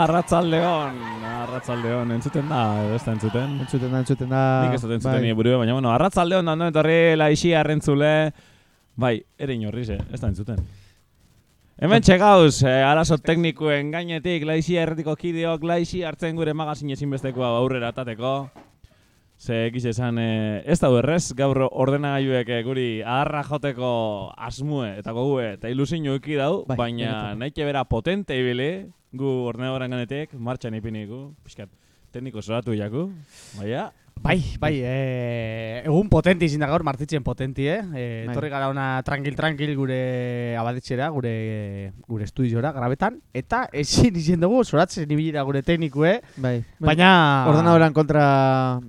Arratzaldeon, arratzaldeon, entzuten da, edo ez da entzuten? Entzuten da, entzuten da. Nik ez dut entzuten bai. nire burua, baina, bueno, arratzaldeon da, ondo etorri laixi arrentzule. Bai, ere inorriz, eh, ez da entzuten. Hemen txegauz, eh, arazo teknikuen gainetik, laixi erretiko kideok, laixi hartzen gure magazin ezinbestekoa aurrera atateko. Ze egiz esan, eh, ez da errez, gaur ordenagailuek eh, guri aharra joteko asmue eta gogue eta ilusiño eki dau, Bai, baina benetan. nahi bera potente ibili, gu ordenagailuaren ganetik, martxan ipiniku, pixkat, tekniko zoratu jaku, baina, Bai, bai, e, egun potenti izin da gaur, martitzen potenti, eh? E, Bai. Torri gara ona tranquil-tranquil gure abadetxera, gure, gure estudiora, grabetan. Eta ezin izin dugu, zoratzen ibilira gure teknikue, Bai. baina... Ordenadoran kontra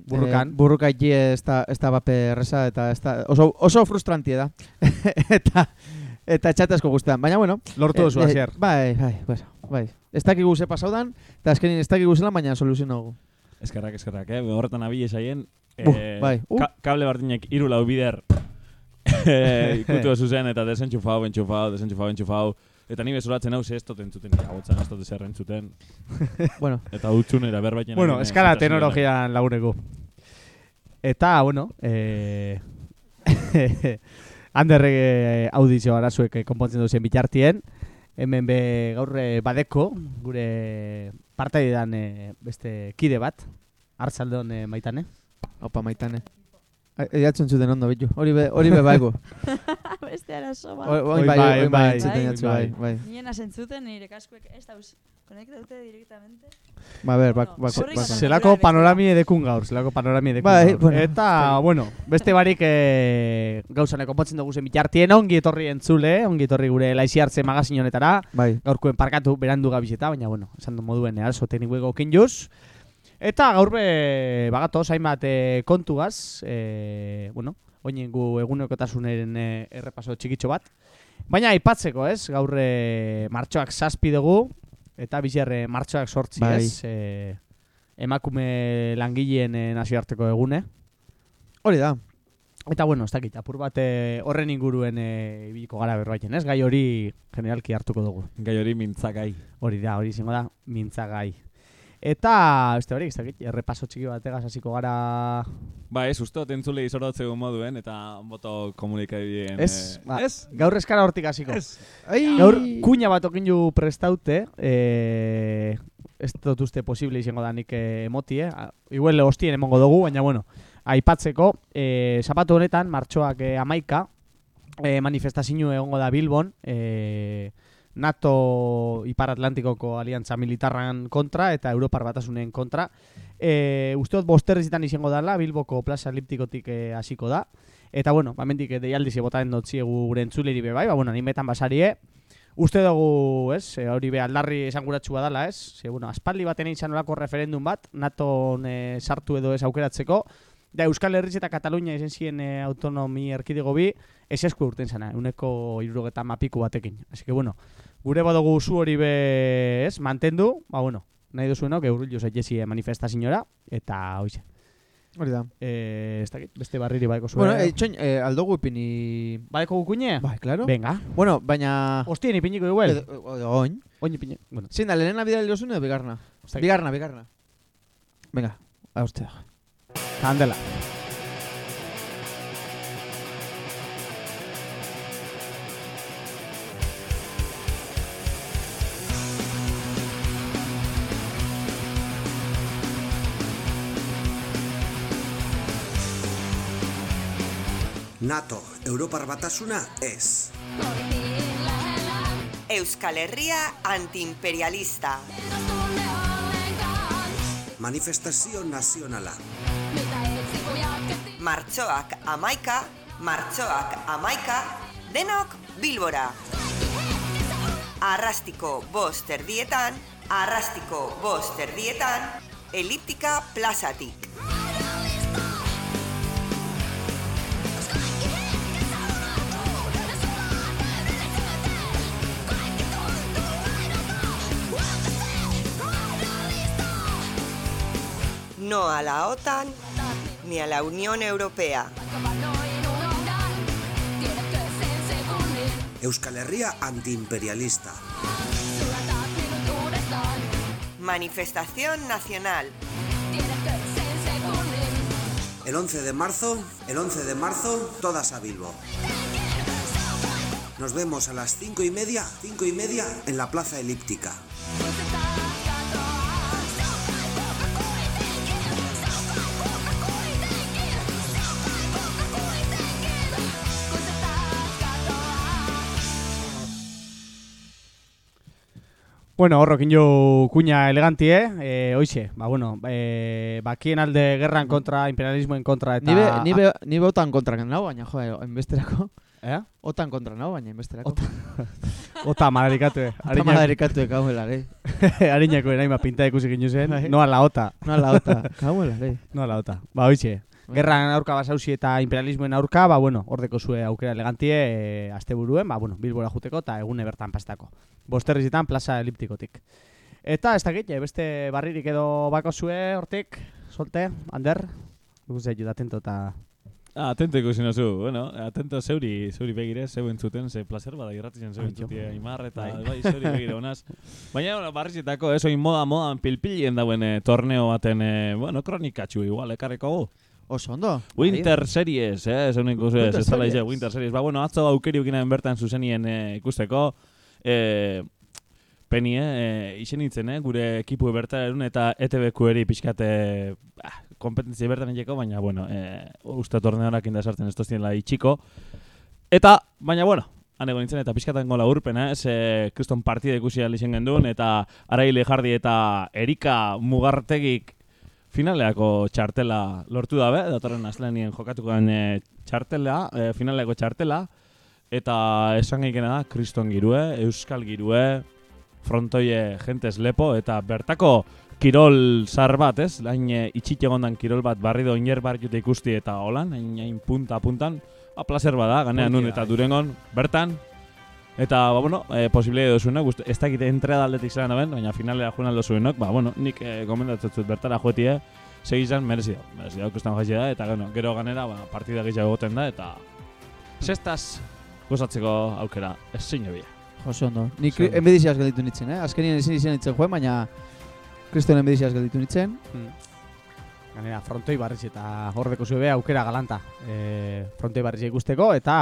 Burrukan. Eh, burruka iti ez da, ez da bape erresa eta ez da, oso, oso frustrantie da. eta eta txatazko guztean. Baina bueno. Lortu duzu, eh, hasier. Bai, bai, bai. bai. Ez dakigu ze pasaudan, eta azkenin ez dakigu zelan, baina soluzionagu. eskerrak, eskerrak, eh? Horretan abile saien, eh, bai, uh. ka kable bardinek iru lau bider eh, ikutu zuzen eta desentxufau, entxufau, desentxufau, entxufau. Eta ni bezolatzen hau ze ez dut entzuten, ez dut ezer entzuten. bueno, Eta utxunera berbaiten. Bueno, eskara teknologian laguneko. Eta, bueno, eh... Ander eh, audizio arazuek eh, konpontzen duzen bitartien. Hemen be gaur eh, badeko, gure partaidan eh, beste kide bat. Artzaldeon eh, maitane. opa maitane. Eiatzen zuten ondo, bitu. Hori be, hori be baigu. Beste arazo bat. Oin Oi, bai, bai, oin bai, bai, bai, bai, bai. Nien asentzuten nire kaskuek ez dauz konektaute directamente. Ba, ber, bak, Bueno, bak, bak, Bak- Zelako panorami edekun gaur, zelako panorami edekun Bai, gaur. bueno, Eta, bueno, beste barik eh, gauzane konpontzen dugu zen bitartien, ongi etorri entzule, ongi etorri gure laixi hartze magazin honetara, bai. gaurkoen parkatu, berandu gabizeta, baina, bueno, esan du moduen eraso teknikueko kinjuz. Eta gaur be, bagatoz, hainbat eh, kontugaz, eh, bueno, oinen gu egunekotasunaren eh, errepaso txikitxo bat. Baina aipatzeko, ez? Gaur eh, martxoak zazpi dugu, eta bizarre martxoak sortzi, Bai. ez? Eh, emakume langileen eh, nazioarteko egune. Hori da. Eta bueno, ez dakit, apur bat eh, horren inguruen eh, ibiliko gara berbaiten, ez? Gai hori generalki hartuko dugu. Gai hori mintzakai. Hori da, hori izango da, mintzagai. Eta, beste hori, ez errepaso txiki bategaz hasiko gara... Ba, ez, uste dut entzule izorotzeko moduen eta boto komunikabideen. Ez, eh, ba, ez, Gaur eskara hortik hasiko. ez. Ai! Gaur kuña bat okin ju prestaute, eh, ez dut uste posible izango da nik eh, emoti, eh? Igual hostien emongo dugu, baina bueno, aipatzeko, eh, zapatu honetan, martxoak eh, amaika, eh, manifestazio egongo da Bilbon, eh, NATO Ipar Atlantikoko aliantza militarran kontra eta Europar batasunen kontra. E, uste dut bosterrezitan izango dela, Bilboko plaza eliptikotik eh, hasiko da. Eta bueno, bamendik e, deialdiz botaren dotziegu gure entzuleri be bai, ba, bueno, nimetan basarie. Uste dugu, ez, e, hori be aldarri esanguratsua dela, ez? Ze, bueno, aspaldi baten izan olako referendum bat, NATO e, sartu edo ez aukeratzeko. Da, Euskal Herriz eta Katalunia izan ziren e, autonomi erkidego bi, ez esku urten zana, uneko irurogeta mapiku batekin. Así que, bueno, gure badugu zu hori be, ez, mantendu, ba, bueno, nahi duzuenok, eurrillo zaitezi manifestazioa, eta hoize. Hori da. Eh, ez dakit, beste barriri baiko zuen. Bueno, eh, txoin, eh, aldogu ipini... Baiko gukune? Bai, claro. Venga. Bueno, baina... Hostien ipiniko igual. Oin. Oin ipine. Bueno, Zein da, lehena bidali dozun edo bigarna? Bigarna, bigarna. Venga, haustea. Kandela. NATO, Europar Batasuna ez. Euskal Herria antiimperialista. Manifestazio nazionala. Martxoak amaika, martxoak amaika, denok bilbora. Arrastiko bost erdietan, arrastiko bost erdietan, eliptika plazatik. No a la OTAN ni a la Unión Europea. Euskal Herria antiimperialista. Manifestación nacional. El 11 de marzo, el 11 de marzo, todas a Bilbo. Nos vemos a las cinco y media, cinco y media en la Plaza Elíptica. Bueno, horrokin jo kuña elegantie, eh, oixe, ba, bueno, eh, bakien alde gerran kontra, imperialismoen kontra, eta... Ni be, ni be, ni be otan kontra nau, baina jo, enbesterako. Eh? Otan kontra nau, baina enbesterako. Ota malarikatu, eh. Ota madarikatu ekauela, gehi. Harinako eraima pinta ikusi ginu zen, noa la ota. No la ota, kauela, gehi. Noa la ota. Ba, oixe, gerran aurka basausi eta imperialismoen aurka, ba, bueno, ordeko zue aukera elegantie, e, aste buruen, ba, bueno, bilbora juteko eta egune bertan pastako. Bosterrizitan plaza eliptikotik. Eta, ez dakit, eh, beste barririk edo bako zue, hortik, solte, Ander, Guz zaitu atento eta... Ah, atento ikusi nazu, bueno, atento zeuri, zeuri begire, zeu entzuten, ze placer bada irratien zeu Ai, entzutie Aimar, eta Bai. bai, zeuri begire honaz. Baina, bueno, barrizitako, eso, moda, modan pilpilien dauen eh, torneo baten, eh, bueno, kronikatxu igual, ekarreko gu. Oso ondo. Winter Series, eh, zeu nik uste, ez Series. ize, Winter Series. Ba, bueno, atzo aukeri ukinen bertan zuzenien eh, ikusteko, eh, Peni, eh, izen nintzen, eh, gure ekipu bertan erun eta ETV-ku eri pixkate bah, kompetentzia bertan egeko, baina, bueno, eh, uste torneorak inda sartzen ez toztienla itxiko. Eta, baina, bueno, han egon nintzen eta pixkatan gola urpen, eh, ze kriston partida ikusi alizen genduen, eta Araile Jardi eta Erika Mugartegik finaleako txartela lortu dabe, datorren aslenien jokatuko den eh, txartela, eh, finaleako txartela, eta esan egikena da, kriston girue, euskal girue, frontoie jentez lepo, eta bertako kirol zar bat, ez? Lain e, itxik egondan kirol bat barri do iner bar jute ikusti eta holan, hain, punta puntan, a placer bada, ganean nun eta durengon, bertan, Eta, ba, bueno, e, posibilea edo zuenak, ez dakite entrada aldetik zelan aben, baina finalea joan aldo zuenok, ba, bueno, nik e, gomendatzen bertara joetie, segizan merezi da, merezi da, ikusten jaitxe da, eta gero, gero ganera, ba, partida gehiago egoten da, eta sestaz gozatzeko aukera, ez zine bila. Oso ondo. Nik Oso ondo. enbediziaz gelditu nintzen, eh? Azkenien ezin izan nintzen joen, baina kriston enbediziaz gelditu nintzen. Ganera, frontoi barriz eta horreko zube aukera galanta. E, frontoi barriz ikusteko eta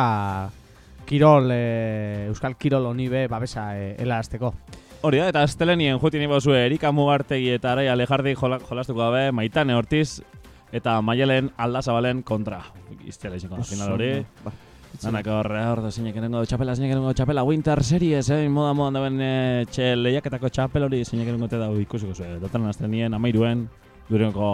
kirol, e, euskal kirol honi be babesa e, helarazteko. Hori da, eta astelenien joti nipo zue Erika Mugartegi eta Arai Alejardi jola, jolastuko gabe, Maitane Ortiz eta Maialen Aldazabalen kontra. Iztela izango da final hori. Ba, Danak horre, hor da zeinek erengo txapela, zeinek erengo txapela, Winter Series, eh, moda modan daben e, txe lehiaketako txapel hori, zeinek erengo te da ikusiko zuen. Datan astenien, amairuen, dureneko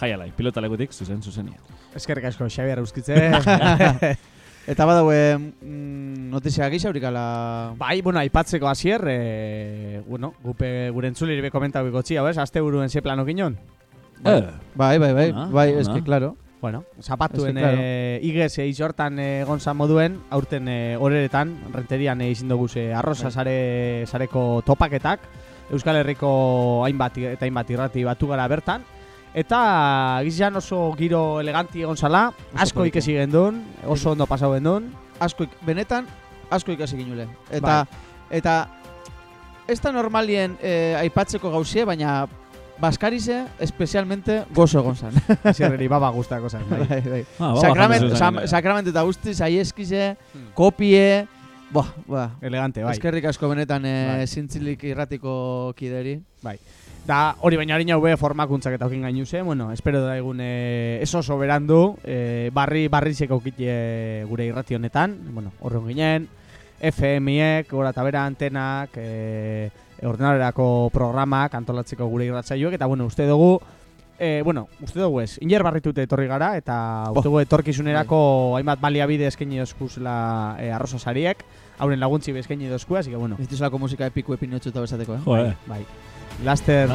jaialai, pilota lekutik, zuzen, zuzenien. Eskerrik asko, Xabier Euskitze. Eta badaue mm, notizia gisa aurikala... bai, bueno, aipatzeko hasier, e, bueno, gupe gure entzuliri be komentau ikotzi, hau ez, azte buruen ze plano ginon. Eh, Bai, bai, bai, Ona, bai, ona. eske, claro. Bueno, zapatuen claro. e, igez e, izortan e, gonzan moduen, aurten e, horeretan, renterian e, izin dugu ze arroza Bai. sare, sareko topaketak, Euskal Herriko hainbat eta hainbat irrati batu gara bertan, eta gizan oso giro eleganti egon zala, asko ikesi gendun, oso ondo pasau gendun, Asko, ik- benetan, asko ikasi ginule. Eta, eta, ez da normalien eh, aipatzeko gauzie, baina Baskarize, espezialmente, gozo egon zan. Zirreri baba guztako zen. Bai. bai, bai. ah, Sakrament, sam, sakrament eta guzti, saieskize, Hmm. kopie, Boa, boa. Elegante, bai. Eskerrik asko benetan eh, Bai. zintzilik irratiko kideri. Da, hori baina harina hube formakuntzak eta okin gainu ze, bueno, espero da egun e, ez oso berandu, e, barri, barrizeko e, gure irrati honetan, bueno, horren ginen, FM-iek, gora eta bera antenak, e, ordenadorerako programak antolatzeko gure irratzaioek, eta bueno, uste dugu, e, bueno, uste dugu ez, iner barritute etorri gara, eta uste dugu etorkizunerako hainbat baliabide eskaini dozkuzela e, arroza sariek, hauren laguntzi be eskaini dozku, así que bueno, Dituzulako musika epiku epinotxu eta bezateko, eh? Jo, eh. bai. Laster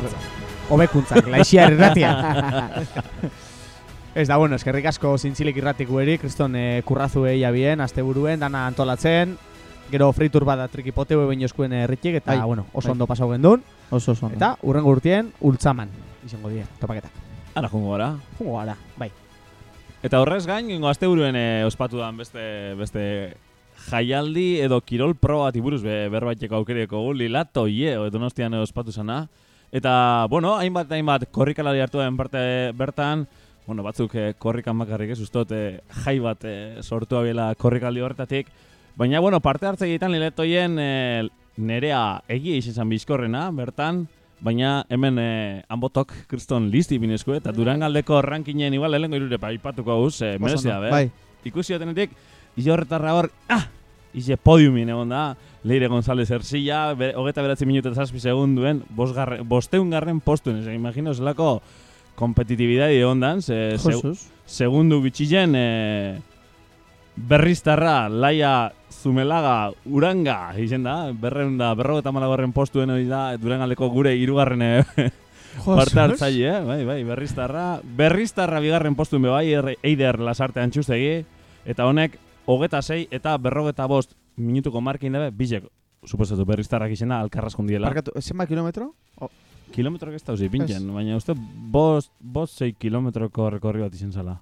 hobekuntzak, laixia irratia. Ez da, bueno, eskerrik asko zintzilik irratik gueri, kriston eh, kurrazu eia bien, asteburuen, dana antolatzen, gero fritur bada trikipoteu egin joskuen erritik, eta, Bai, bueno, oso bai. ondo pasau gendun, Oso oso. ondo. eta urrengo urtien, ultzaman, izango die, topaketak. Ara jungo gara. Jungo gara, bai. Eta horrez gain, gingo asteburuen e, ospatu dan beste, beste jaialdi edo kirol pro bat iburuz be, berbaiteko aukereko gu, lilato ie, o donostian ospatu zana. Eta, bueno, hainbat, hainbat korrikalari hartu den parte bertan, bueno, batzuk eh, korrikan bakarrik ez ustot, eh, jai bat eh, sortu abela korrikaldi horretatik, baina, bueno, parte hartze egiten liletoien eh, nerea egia izan bizkorrena, bertan, baina hemen eh, hanbotok kriston listi binezko, eta durangaldeko rankinen igual lehenko irure pa ipatuko gauz, eh, merezia, be? Bai. Ikusi otenetik, izo horretarra hor, ah, ize podiumin egon da, Leire González Erzilla, be, hogeta beratzi minutu eta zazpi segunduen, bosgarren, bosteun garren postuen, ez imagino, zelako kompetitibidadi egon dan, ze, se, Jesus. segundu bitxilen, e, berriztarra, laia Zumelaga, Uranga, izen da, berreun da, berrogeta malagorren postuen hori da, durangaldeko gure hirugarren eh, parte hartzaile, eh? bai, bai, berriztarra, berriztarra bigarren postuen be bai, er- eider lasarte antxustegi, eta honek, hogeta sei eta berrogeta bost minutuko markin dabe, bizek, suposatu berriztarrak izena, alkarraskon diela. Barkatu, zenba kilometro? Kilometroak ez dauzi, pintzen, baina uste bost, bost sei kilometroko rekorri bat izen zala.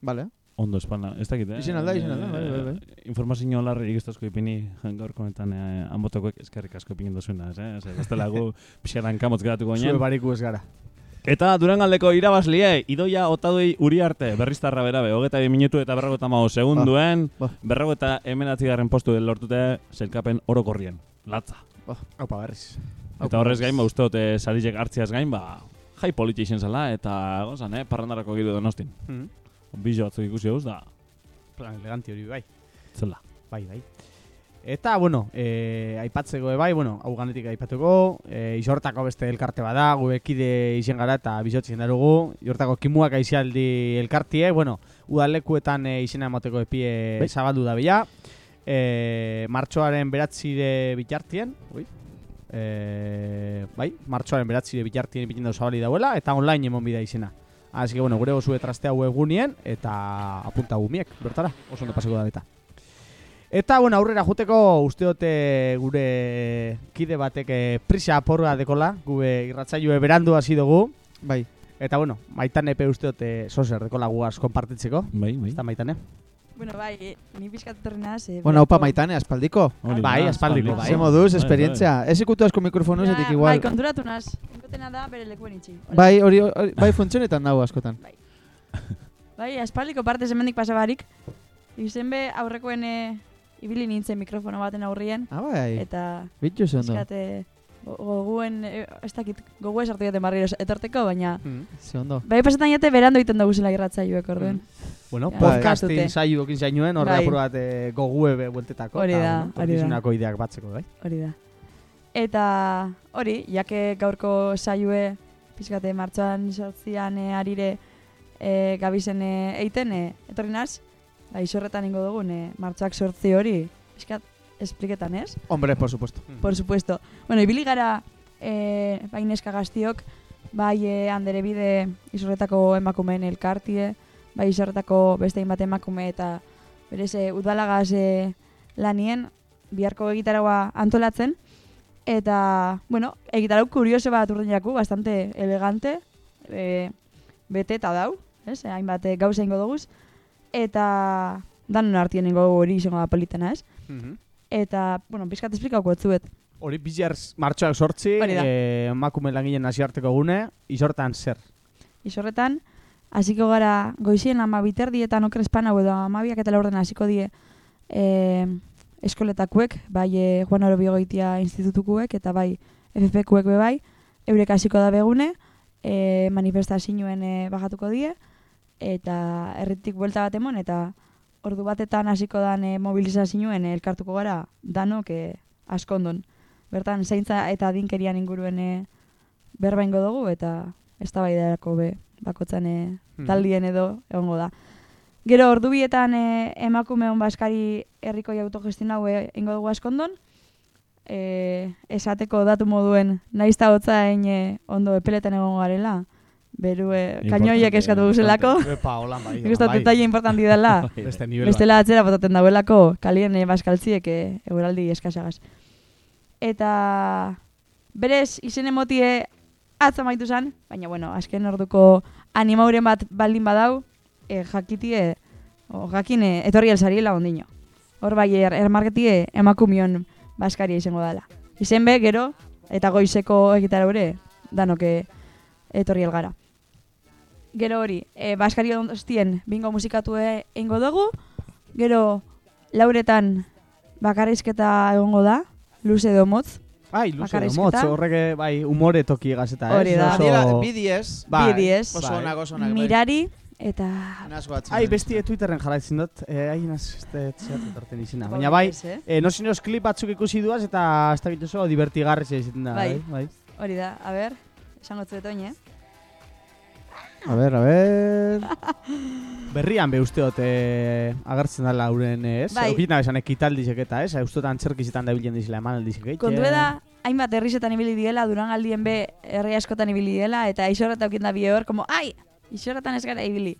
Vale. Ondo espalda, ez dakit, eh? Izen alda, izen alda, bai, bai, bai. Informazio larri ikustazko ipini, gaurko honetan eh, anbotokoek eskerrik asko ipinin dozuena, ez, eh? Bestela gu pixaran kamotz geratuko Zue ginen. bariku ez gara. Eta Durangaldeko irabazlie, idoia otadoi uriarte, berriztarra berabe, hogeta bi minutu eta berrogeta mago segunduen, ba. berrogeta emenatzi garren postu lortute zelkapen orokorrien, latza. Aupa berriz. Eta horrez gain, ba, uste dut, eh, sarizek hartziaz gain, ba, jai politi izen zela, eta gozan, eh, parrandarako giru donostin. Mm. Bizo batzuk ikusi hauz, da, Plan eleganti hori bai. zela. Bai, bai. Eta, bueno, e, aipatzeko bai, bueno, hau ganetik aipatuko, e, isortako beste elkarte bada, gu ekide izen gara eta bizotzen darugu, isortako kimuak aizialdi elkartie, bueno, udalekuetan e, izena emateko epie Bai. zabaldu da bila, e, martxoaren beratzire bitartien, ui, e, bai, martxoaren beratzire bitartien ipiten dau zabali dauela, eta online emon bida izena. Así que, bueno, gure oso trastea webgunien, eta apunta gumiek, bertara, oso ondo pasako da eta. Eta, bueno, aurrera juteko uste dute gure kide batek eh, prisa aporra dekola, gure irratzaioe berandu hasi dugu. Bai. Eta, bueno, maitan epe uste dute sozer dekola guaz konpartitzeko. Bai, bai. Ez da maitane? Bueno, bai, eh, ni pizkat etorri naz. Eh, Bueno, upa maitane, aspaldiko. Hori Bai, aspaldiko, bai. Ze moduz, Bai, esperientzia. Ez ikutu asko mikrofono, Ja, zetik igual. Bai, konturatu naz. Enkotena da bere lekuen itxi. Bai, hori, hori- bai, funtzionetan dago askotan. Bai, aspaldiko parte zemendik pasabarik. Izen be aurrekoen eh, ibili nintzen mikrofono baten aurrien. Ah, bai, Eta bitxu ze ondo. pizkat goguen, eh, ez dakit, gogue sartu jaten barriro etorteko, baina Ze ondo. bai pasetan jate berandu egiten dugu zela irratzaioek orduen. Bueno, Ja, podcastin saio ekin zainuen, horre Bai. apur bat e, gogue be bueltetako. Hori da, hori da. ideak batzeko, bai. Hori da. Eta hori, jake gaurko saioe pizkate martxoan sortzian e, arire e, gabizen e, eiten, e, etorri naz, ba, isorretan ingo dugun, e, martxoak sortzi hori, pizkat, espliketan ez? Hombre, por supuesto. Por supuesto. Bueno, ibili gara e, bai neska gaztiok, bai e, andere bide isorretako emakumeen elkartie, bai isorretako beste hainbat emakume eta berez e, udalagaz e, lanien biharko egitaragoa antolatzen. Eta, bueno, egitarau kurioso bat urden jaku, bastante elegante, e, bete eta dau, ez? E, hainbat e, gauza ingo doguz. Eta danon artien dugu hori izango da politena, ez? Eta, bueno, pizkat esplikauko etzuet. Hori bizar martxoak sortzi, Hori da. e, emakume langileen nazioarteko gune, isortan zer. Isorretan, hasiko gara goizien ama biterdietan okrespan hau edo amabiak eta laurden hasiko die e, eskoletakuek, bai e, Juan Orobigoitia institutukuek eta bai FFkuek be bai, eurek hasiko da begune, e, manifestazioen e, bajatuko die, eta herritik buelta bat emon, eta ordu batetan hasiko dan e, mobilizazioen e, elkartuko gara danok e, askondon. Bertan, zaintza eta dinkerian inguruen e, berba dugu, eta ez da be bakotzan e, taldien edo egongo da. Gero ordubietan e, emakume hon baskari herriko autogestion hau ingo dugu askondon, e, esateko datu moduen naiz ta hotzain e, ondo epeletan egongo garela, beru e, kainoiek Importante, eskatu guzelako, Epa, hola, bai. nik uste detalle importanti dela, Beste nivel bestela atzera botaten dauelako kalien e, baskaltziek e, eguraldi eskasagaz. Eta berez izen emotie atza maitu zan, baina bueno, azken orduko animauren bat baldin badau, e, jakitie, o, jakine, etorri elsariela ondino. Hor bai, er, ermarketie emakumion baskaria izango dela. Izen be, gero, eta goizeko egitara ure, danoke etorri elgara. Gero hori, e, Baskari ondostien bingo musikatu e- egingo dugu, gero lauretan bakarrizketa egongo da, luze edo motz, Bai, luze, motz, horrek bai, umore toki gazeta? Hori da. Oso- bidiez, Bai, bidiez, oso bai. onak, oso onak. bai. mirari, eta... Ai, besti Twitterren jarraitzen dut, eh, ai, naz, ez dut zehat etorten izena. Baina bai, eh? eh, nosin os klip batzuk ikusi duaz eta ez dakit oso divertigarri izaten da, bai, Bai. bai. Hori da, a ber, esango zuet oin, eh? A ver, a ver... Berrian be usteot eh, agertzen da lauren, ez? Bai. Okina esan ekitaldizek eta, ez? Usteot antzerkizetan da bilen dizela eman aldizek, eh? Kontu da, hainbat herrizetan ibili diela, durangaldien be herri askotan ibili diela, eta isorreta aukin da bi hor, como, ai, isorretan ez gara ibili.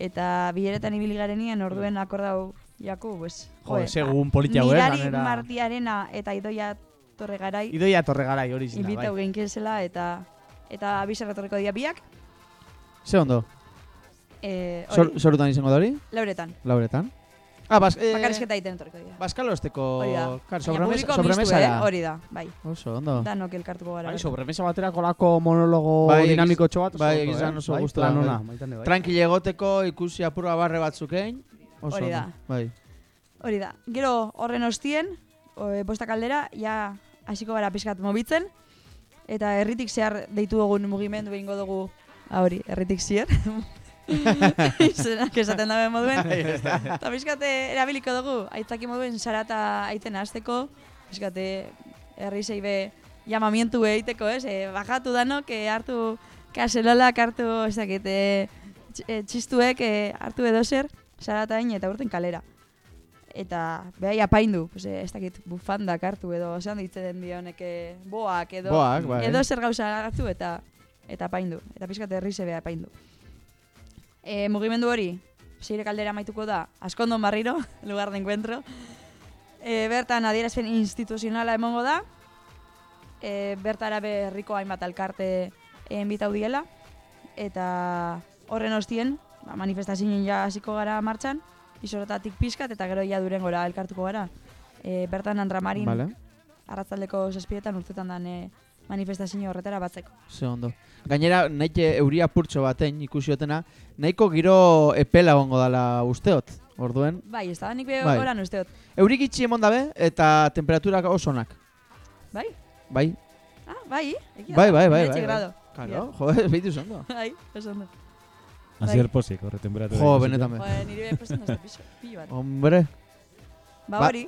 Eta bileretan ibili garenien orduen akordau jaku, pues, Jo, joe, segun politia eh? Mirari ganera- Martiarena eta Idoia Torre Garai Idoia torre garai hori zina, inbitau bai. geinkezela eta eta bizarretorriko dira biak. Ze ondo? Eh, Sor, hori, sorutan izango da hori? lauretan. Lauretan? Ah, bas, eh, Bakarrizketa egiten etorriko dira. Baskalosteko... Hori da. Kar, Baina sobremesa, sobremesa mistu, eh? Hori da, bai. Oso, ondo. Danok elkartuko gara. Bai, sobremesa baterako lako monologo Bai, dinamiko txobat. bai, egizan oso bai, plan bai. ona, baitane, bai. Tranquile egoteko ikusi apurra barre batzukein. Oso Hori da. Bai. Hori da. Gero horren ostien, o, bosta kaldera, ja hasiko gara pizkat mobitzen. Eta herritik zehar deitu dugun mugimendu egingo dugu, hori, herritik zier. Izenak esaten dabe moduen. Eta pizkate erabiliko dugu, aitzaki moduen sarata aiten hasteko, pizkate herri zeibe llamamientu egiteko, ez? E, bajatu danok, e, hartu kaselolak, hartu, ez dakit, e, tx- txistuek e, hartu edo zer, saratain eta urten kalera. Eta behai apaindu, pues, e, ez dakit, bufandak hartu edo, zean ditzen dionek boak edo, Boak, bai. edo zer gauza hartu eta eta apaindu, eta pizkat herri zebe apaindu. E, mugimendu hori, seire kaldera maituko da, askondo marriro, lugar de encuentro. E, bertan adierazpen instituzionala emongo da, e, bertara be herriko hainbat alkarte enbitau diela, eta horren ostien, ba, manifestazioen ja hasiko gara martxan, isoretatik pizkat eta gero ja duren gora elkartuko gara. E, bertan Andramarin Vale. arratzaldeko zazpietan urtetan dan e, manifestazio horretara batzeko. Ze ondo. Gainera, nahi euria purtxo baten ikusiotena, nahiko giro epela gongo dala usteot, orduen. Bai, ez da, nik be Bai. oran usteot. Eurik itxi emon dabe, eta temperaturak oso onak. Bai? Bai, Ah, bai, egia Bai, bai, bai, bai, bai. Claro, jo, behitu zondo. Bai, oso ondo. Azier posik, horre temperatura. Jo, benetan be. Joder, nire be posten da piso, pilo bat. Hombre, Ba Ba- hori,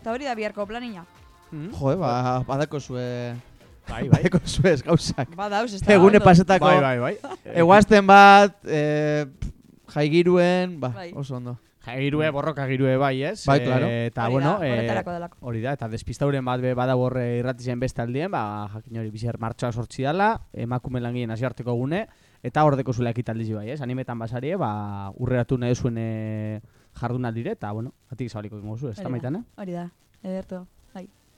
eta hori da biharko planina. jo, ba, badako zue... Bai, bai. Badako zue ez gauzak. Ba dauz, ez da. Egune pasetako, Bai, bai, bai. eguazten bat, e, jaigiruen, ba, Bai. oso ondo. Girue, borroka girue bai, ez? Bai, claro. Eh, eta, bueno, eh, hori da, eta despistauren bat be bada borre irratizien beste aldien, ba, jakin hori bizar martxoa sortzi dala, emakume langien hasiarteko gune, eta hordeko zula ekitaldizi bai, ez? Animetan basarie, ba, urreratu nahi zuen e, jarduna dire, eta, bueno, atik zabaliko ingo zu, ez da Hori da. maitan, eh? Hori da, ederto, bai,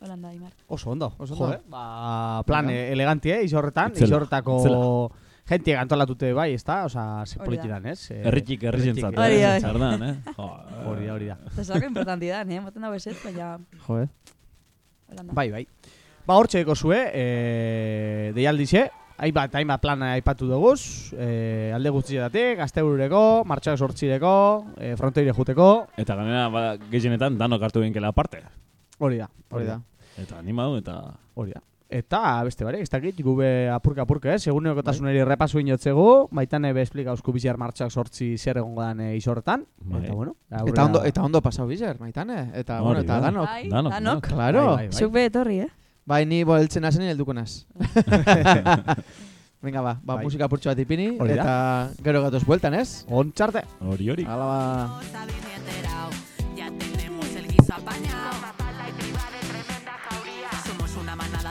holanda Imar. Oso ondo, Oso ondo. ondo. Ba, plan eh, eleganti, eh, izorretan, Itzela, izorretako itzela. gente antolatute bai, ez da? Osa, ze politiran, ez? Eh, Herritik herrizentzat. herritik, Hori, eh, eh? Jo, Hori da, hori da. Eta zelako importanti da, eh? Moten dago eset, baina Jo, eh? holanda. Bai, bai. Ba, hortxe eko zue, e, deialdize, hainbat, hainbat plana aipatu duguz, e, alde guztietatik, asteburureko, martxak sortzireko, e, fronteire juteko, Eta ganera, ba, gehienetan, danok hartu behinkela aparte. Hori da, Hori da. Eta animadu, eta... hori da. Eta, beste bare, ez dakit, gube apurka apurka, ez? Egun neokotasuneri repasu inotzegu, baitan ebe esplika ausku bizar martxak sortzi zer egongo dan e, izorretan. Bai. Eta, bueno, Eta ondo, eta ondo pasau bizer, maitane. Eta, Hori bueno, eta da. danok. Bai, Danok, danok. Claro. Bai, bai, bai. Etorri, eh? Bai, ni bo heltzen nazen helduko naz. Venga, ba, ba Bai. musika purtxo bat ipini, Hori eta gero gatoz bueltan, ez? Ontxarte! Hori hori. Hala ba... Ya tenemos el guiso apañado.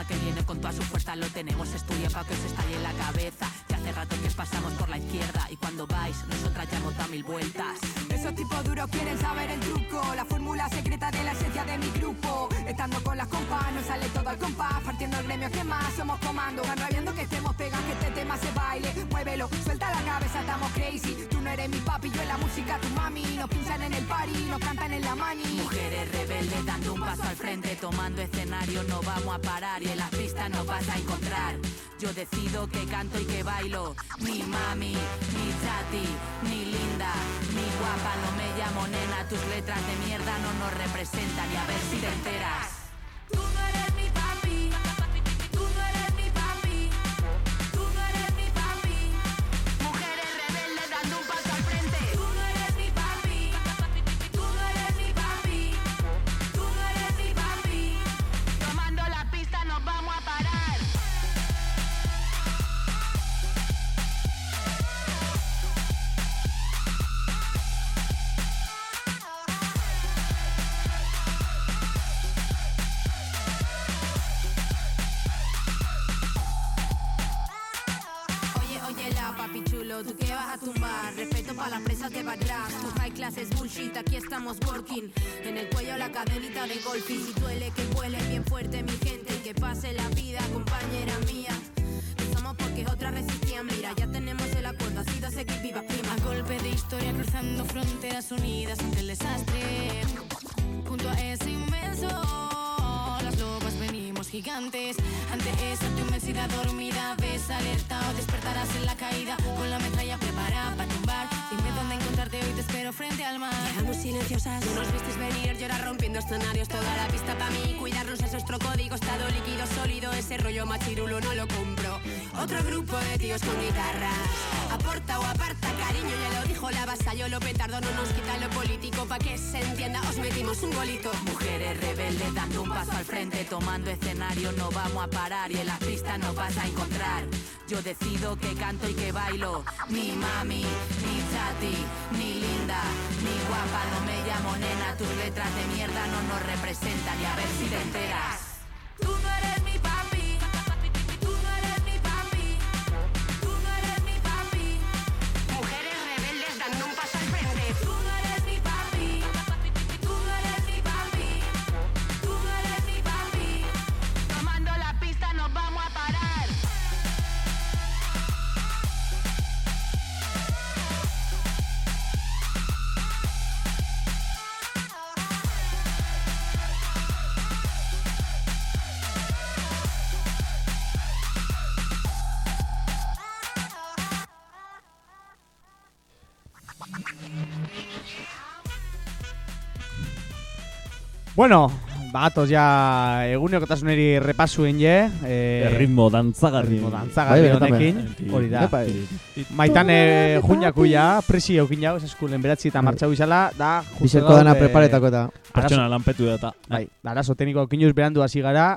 Que viene con toda su fuerza. Lo tenemos estudiado para que os estalle la cabeza. Hace rato que pasamos por la izquierda. Y cuando vais, nosotras ya hemos dado mil vueltas. Esos tipos duros quieren saber el truco, la fórmula secreta de la esencia de mi grupo. Estando con las compas, nos sale todo al compás, partiendo el gremio que más somos comando. Están rabiando que estemos pegan, que este tema se baile. Muévelo, suelta la cabeza, estamos crazy. Tú no eres mi papi, yo en la música tu mami. Nos pinchan en el party, nos cantan en la mani. Mujeres Mujeres rebeldes dando un paso al frente, tomando escenario, no vamos a parar y en las pistas nos vas a encontrar. Yo decido que canto y que bailo, ni mami, ni chati, ni linda, ni guapa, no me llamo nena, tus letras de mierda no nos representan y a ver si te enteras. ¿Tú qué vas a tumbar? Respeto para las presas de Barras. Tu high class es bullshit, aquí estamos working. En el cuello la cadenita de golfing. Si duele que vuele bien fuerte mi gente. Que pase la vida, compañera mía. Porque otras resistían. Mira, ya tenemos el acuerdo, así dos equipos viva prima. A golpe de historia cruzando fronteras unidas ante el desastre. Gigantes. Ante esa tu inmensidad dormida, ves alerta o despertarás en la caída. Con la metralla preparada para tumbar. Dime dónde encontrarte hoy, te espero frente al mar. Llegamos silenciosas, no nos vistes venir, llorar rompiendo escenarios, toda la pista para mí, cuidarnos es nuestro código, estado líquido, sólido, ese rollo machirulo no lo compro. Otro grupo de tíos con guitarras, aporta o aparta, cariño, ya lo dijo la vasallo, lo petardo no nos quita lo político, pa' que se entienda, os metimos un golito. Mujeres rebeldes dando un paso al frente, tomando escenario, no vamos a parar. Y en las pistas nos vas a encontrar. Yo decido que canto y que bailo, ni mami, ni chati, ni linda, ni guapa, no me llamo nena, tus letras de mierda no nos representan. Y a ver si te enteras. Tú no eres Bueno, batoz ja egunekotasuneri repasuen je. Eh, Erritmo dantzagarri. Ritmo dantzagarri Bai, honekin. Bai, Hori da. Epa, Maitan eh, juinaku ja, presi eukin jau, eskulen beratzi eta Bai. martxau izala, da, Bizerko dana eh, preparetako eta. Pertsona lanpetu da eta. Bai, da, arazo tekniko kinuz berandu hasi gara.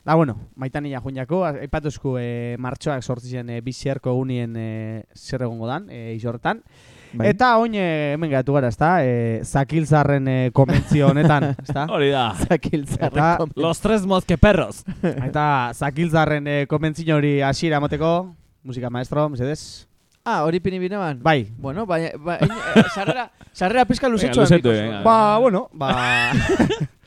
Da, bueno, maitan ia juinako, aipatuzku eh, martxoak sortzi zen eh, bizierko egunien eh, zer egongo dan, eh, izortan. Bai. Eta oin eh, hemen gatu gara, ezta? Eh, zakiltzarren eh, konbentzio honetan, ezta? Hori da. Zakiltzarren kom- Los tres mosqueperros. Eta zakiltzarren eh, konbentzio hori hasiera moteko, musika maestro, mesedez. Ah, hori pini bineban? Bai. Bueno, baina, ba, eh, sarrera, sarrera pizka luzetxoan. venga. Ba, bueno, ba...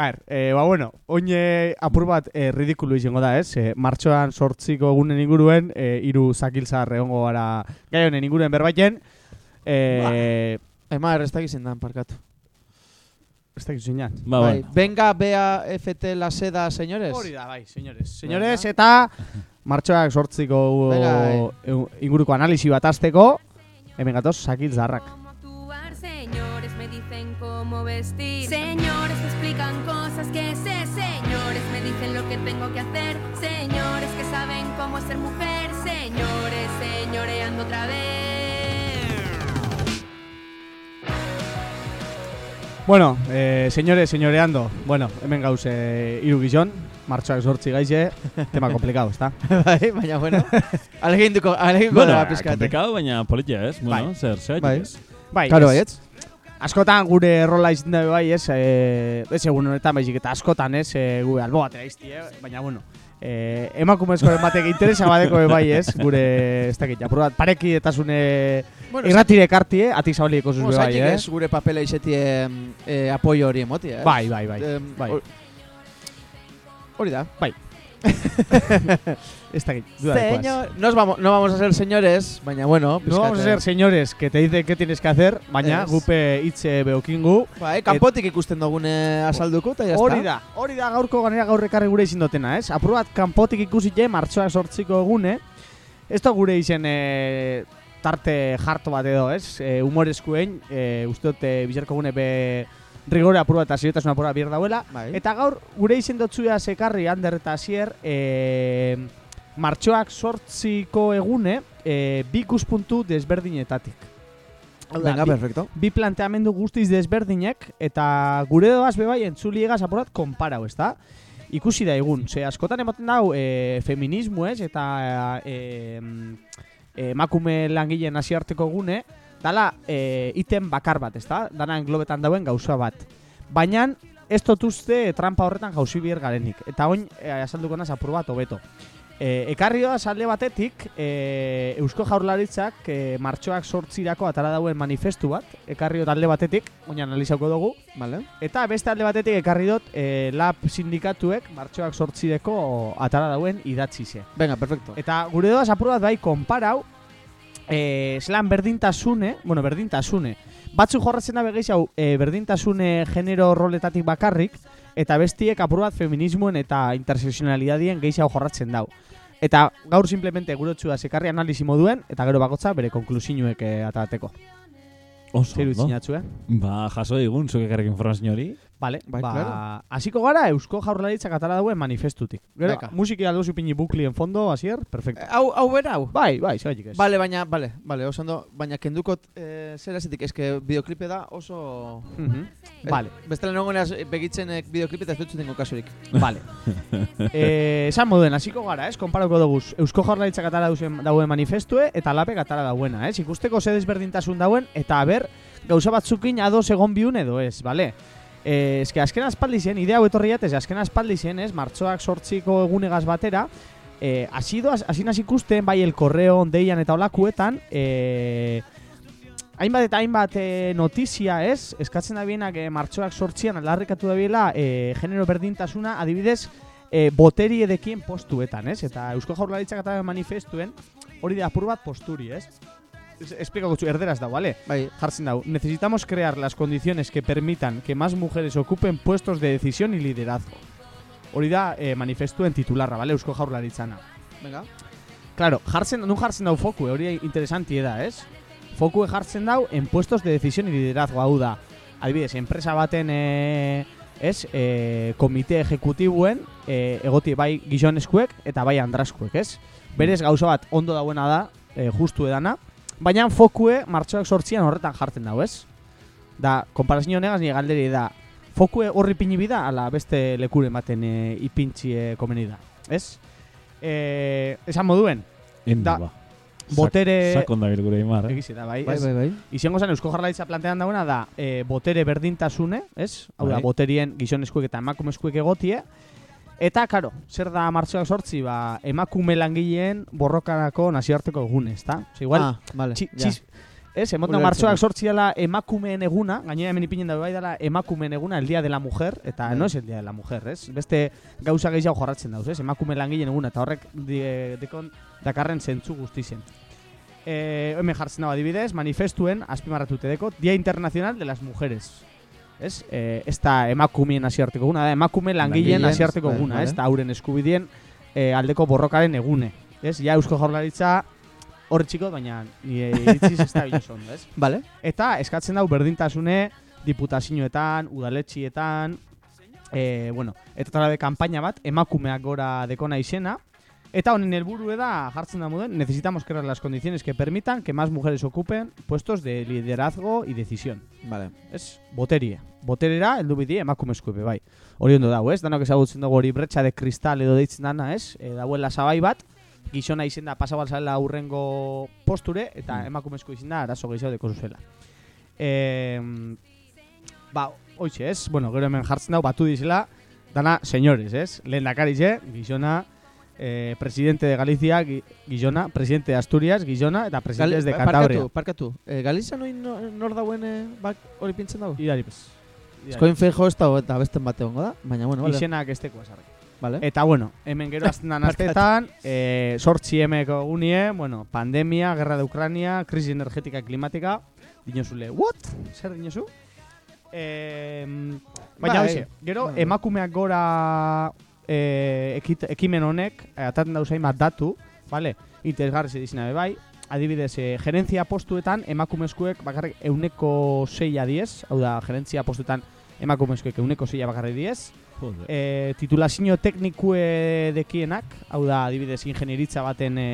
A ver, eh, ba, bueno, oin eh, apur bat eh, ridikulu izango da, ez? Eh, martxoan sortziko egunen inguruen, eh, iru zakiltzar egongo gara gai honen inguruen berbaiten. Eh, Ema, errestak izan dan, parkatu. ez dakit zinean. Ba, Bai, bai. venga, bea, FT, la seda, señores. Hori da, bai, señores. Señores, eta martxoak sortziko Venga, eu- inguruko analisi bat azteko, hemen gatoz, zakiltzarrak. Señores me dicen cómo vestir. Señores explican cosas que sé. Señores me dicen lo que tengo que hacer. Señores que saben cómo ser mujer. Señores, señoreando otra vez. Bueno, eh, señores, señoreando. Bueno, hemen gauz eh, iru gizon, martxoak sortzi gaize, tema komplikado, ezta? bai, baina, bueno. Alegin duko, alegin Bueno, gara pizkate. komplikado, baina politia ez. Bueno, Bai. zer, zer Bai. ez. baietz? Askotan gure rola izan da bai, ez, e, ez egun honetan baizik eta askotan, ez, e, gure albo batera izti, eh? baina bueno, e, emakumezkoen batek interesa badeko bai, ez, gure, ez dakit, apur bat, pareki eta zune Bueno, irratire karti, eh? ati zabaliko zuz Bueno, bai, eh? ez gure papela izeti eh, apoio hori emoti, eh? Bai, bai, bai, bai. hor- Hori da. Bai. Ez de cuas. Señor, nos vamos, no vamos a ser señores, baina bueno, No vamos a ser señores que te dicen qué tienes que hacer, baina Ez. gupe hitze beokingu. Bai, kanpotik ikusten dugune azalduko eta jazta. Hori da, hori da gaurko ganera gaur ekarri gure izin dutena, ez? Aprobat kanpotik ikusi je, martxoak sortziko egune. Ez da gure izen e, tarte jarto bat edo, ez? E, humoreskuen, e, uste dut e, bizarko gune be rigore apurua eta seriotasun apurua bier dauela. Bai. Eta gaur gure izen dotzuia sekarri Ander eta Asier e, martxoak sortziko egune e, bi ikuspuntu desberdinetatik. Da, Venga, bi- perfecto. bi planteamendu guztiz desberdinek eta gure doaz bebai entzuli apurat konparau, ez da? Ikusi da egun, ze askotan ematen dau e, feminismo ez eta e, em, emakume langileen hasiarteko gune dala e, iten bakar bat, ez da? Dana englobetan dauen gauza bat. Baina ez dut uste trampa horretan jauzi bier garenik. Eta oin e, azalduko naz apur bat hobeto. E, ekarri doaz alde batetik, e, Eusko Jaurlaritzak e, martxoak sortzirako atara dauen manifestu bat, ekarri dut alde batetik, oin analizauko dugu, Vale. eta beste alde batetik ekarri dut e, lab sindikatuek martxoak sortzireko atara dauen idatzi ze. Venga, perfecto. Eta gure doaz apur bat bai konparau, e, zelan berdintasune, bueno, berdintasune, batzu jorratzen da begeiz hau e, berdintasune genero roletatik bakarrik, eta bestiek apur bat feminismoen eta interseksionalidadien gehiago jorratzen dau. Eta gaur simplemente gure otxua sekarri analizi moduen, eta gero bakotza bere konklusinuek e, atateko. Oso, utzinatzu, eh? Ba, jaso digun, zuke ekarrik informazio hori. Vale, Bai, ba, claro. hasiko gara Eusko Jaurlaritzak atara dauen manifestutik. Gero, Venga. musiki aldo zupini bukli en fondo, hasier, perfecto. Hau, hau bera, hau. Bai, bai, zeratik ez. Vale, baina, vale, vale, oso ondo, baina kendukot eh, zer ezetik, eske bideoklipe da oso... Mhm. Eh, Vale, Bestela nengoneaz begitzen eh, bideoklipe eta ez dut tengo kasurik. vale. eh, esan moduen, hasiko gara, ez? Konparako dugu Eusko Jaurlaritzak atara duzen dauen manifestue eta lapek atara dauena, ez? Ikusteko ze desberdintasun dauen eta ber gauza batzukin ados egon biun edo ez, bale? Eh, eske azken aspaldi zen, idea hau etorri jatez, azken aspaldi zen, ez? Martxoak sortziko egunegaz batera, eh, hasi doaz, hasi naz ikusten, bai el korreo, deian eta olakuetan, eh, hainbat eta hainbat e, notizia, ez? Eskatzen da bienak e, martxoak sortzian aldarrikatu da biela e, genero berdintasuna, adibidez, e, boteri edekien postuetan, ez? Eta Eusko Jaurlaritzak eta manifestuen hori da apur bat posturi, ez? Es- Esplikako zu, erderaz da, ¿vale? Bai, Jartzen dau, necesitamos crear las condiciones que permitan que más mujeres ocupen puestos de decisión y liderazgo. Hori da e, manifestuen titularra, ¿vale? Eusko Jaurlaritzana. venga. Claro, jartzen, nun jartzen dau foku, hori interesanti da, ez? Foku jartzen dau en puestos de decisión y liderazgo, hau da. Adibidez, enpresa baten, e, ez, e, komite ejecutibuen, e, egoti bai gizonezkuek eta bai andraskuek, ez? Berez gauza bat ondo dauena da, e, justu edana, baina fokue martxoak sortzian horretan jartzen dau, ez? Da, konparazio negaz nire galderi da, fokue horri pini bida, ala beste lekuren baten e, ipintzi e, komeni da, ez? E, esan moduen, Endi, Da, ba. botere- Sak, sakon dabil gure imar, eh? egizi da, bai, Bai, bai, bai. Izango zen Eusko Jarlaritza plantean dagoena da e, botere berdintasune, ez? Hau da, Bai. boterien gizonezkuek eta emakumezkuek egotie. Eta, karo, zer da martxoak sortzi, ba, emakume langileen borrokarako nazioarteko egune, ezta? Osa, igual, ah, vale, txi, ja. txiz, ez, emoten martxoak sortzi dela emakumeen eguna, gainera hemen ipinen da bai dela emakumeen eguna, el día de la mujer, eta Bai. no es el día de la mujer, ez? Beste gauza gehiago jorratzen dauz, ez? Emakume langileen eguna, eta horrek di, dekon dakarren zentzu guztizen. Eh, hemen jartzen dago adibidez, manifestuen azpimarratute deko, Dia Internacional de las Mujeres. Ez? Eh, ez da emakumeen hasiarteko eguna, da emakume langileen hasiarteko bai, eguna, ez? Da hauren eskubidien eh, aldeko borrokaren egune. Ez? Ja Eusko Jaurlaritza hor txiko, baina nire iritziz ez da bilo ondo, ez? Vale. Eta eskatzen dau berdintasune diputazioetan, udaletxietan, e, bueno, eta tala de kanpaina bat, emakumeak gora dekona izena, eta honen helburu da jartzen da moden, necesitamos crear las condiciones que permitan que más mujeres ocupen puestos de liderazgo y decisión. Vale. Ez, boterie. Boterera, heldu bidi emakumezkoepe, bai. Hori ondo dago, ez? Danok ezagutzen dugu hori bretxa de kristal edo deitzen dana, ez? E, dauela sabai bat, gizona izen da pasabal zalela aurrengo posture, eta emakumezko izen da arazo gehiago deko zuzela. E, ba, hoitxe, ez? Bueno, gero hemen jartzen dago, batu dizela, dana señores, ez? Lehen dakarize, gizona, eh, presidente de Galicia, gi- gizona, presidente de Asturias, gizona, eta presidentes de Gal- Cantabria. Parkatu, parkatu. Eh, Galiza noin no- nor dauen eh, bak hori pintzen dago? Idari, pues. Eskoin fejo ez dago eta besten bate hongo da, baina bueno, vale. Izenak esteko esarri. Vale. Eta, bueno, hemen gero azten dan astetan, e, sortzi emeko gunie, bueno, pandemia, guerra de Ucrania, krisi energetika klimatika, dinozule, what? Zer dinozu? E, baina, Bai. hoxe, gero, Bai. emakumeak gora e, ekit, ekimen honek, e, ataten dauzain bat datu, vale? Interesgarri zedizina be bai, adibidez, e, gerentzia postuetan emakumezkoek bakarrik euneko zeia diez, hau da, gerentzia postuetan emakumezkoek euneko zeia bakarrik diez, Joder. e, titulazio teknikue dekienak, hau da, adibidez, ingenieritza baten e,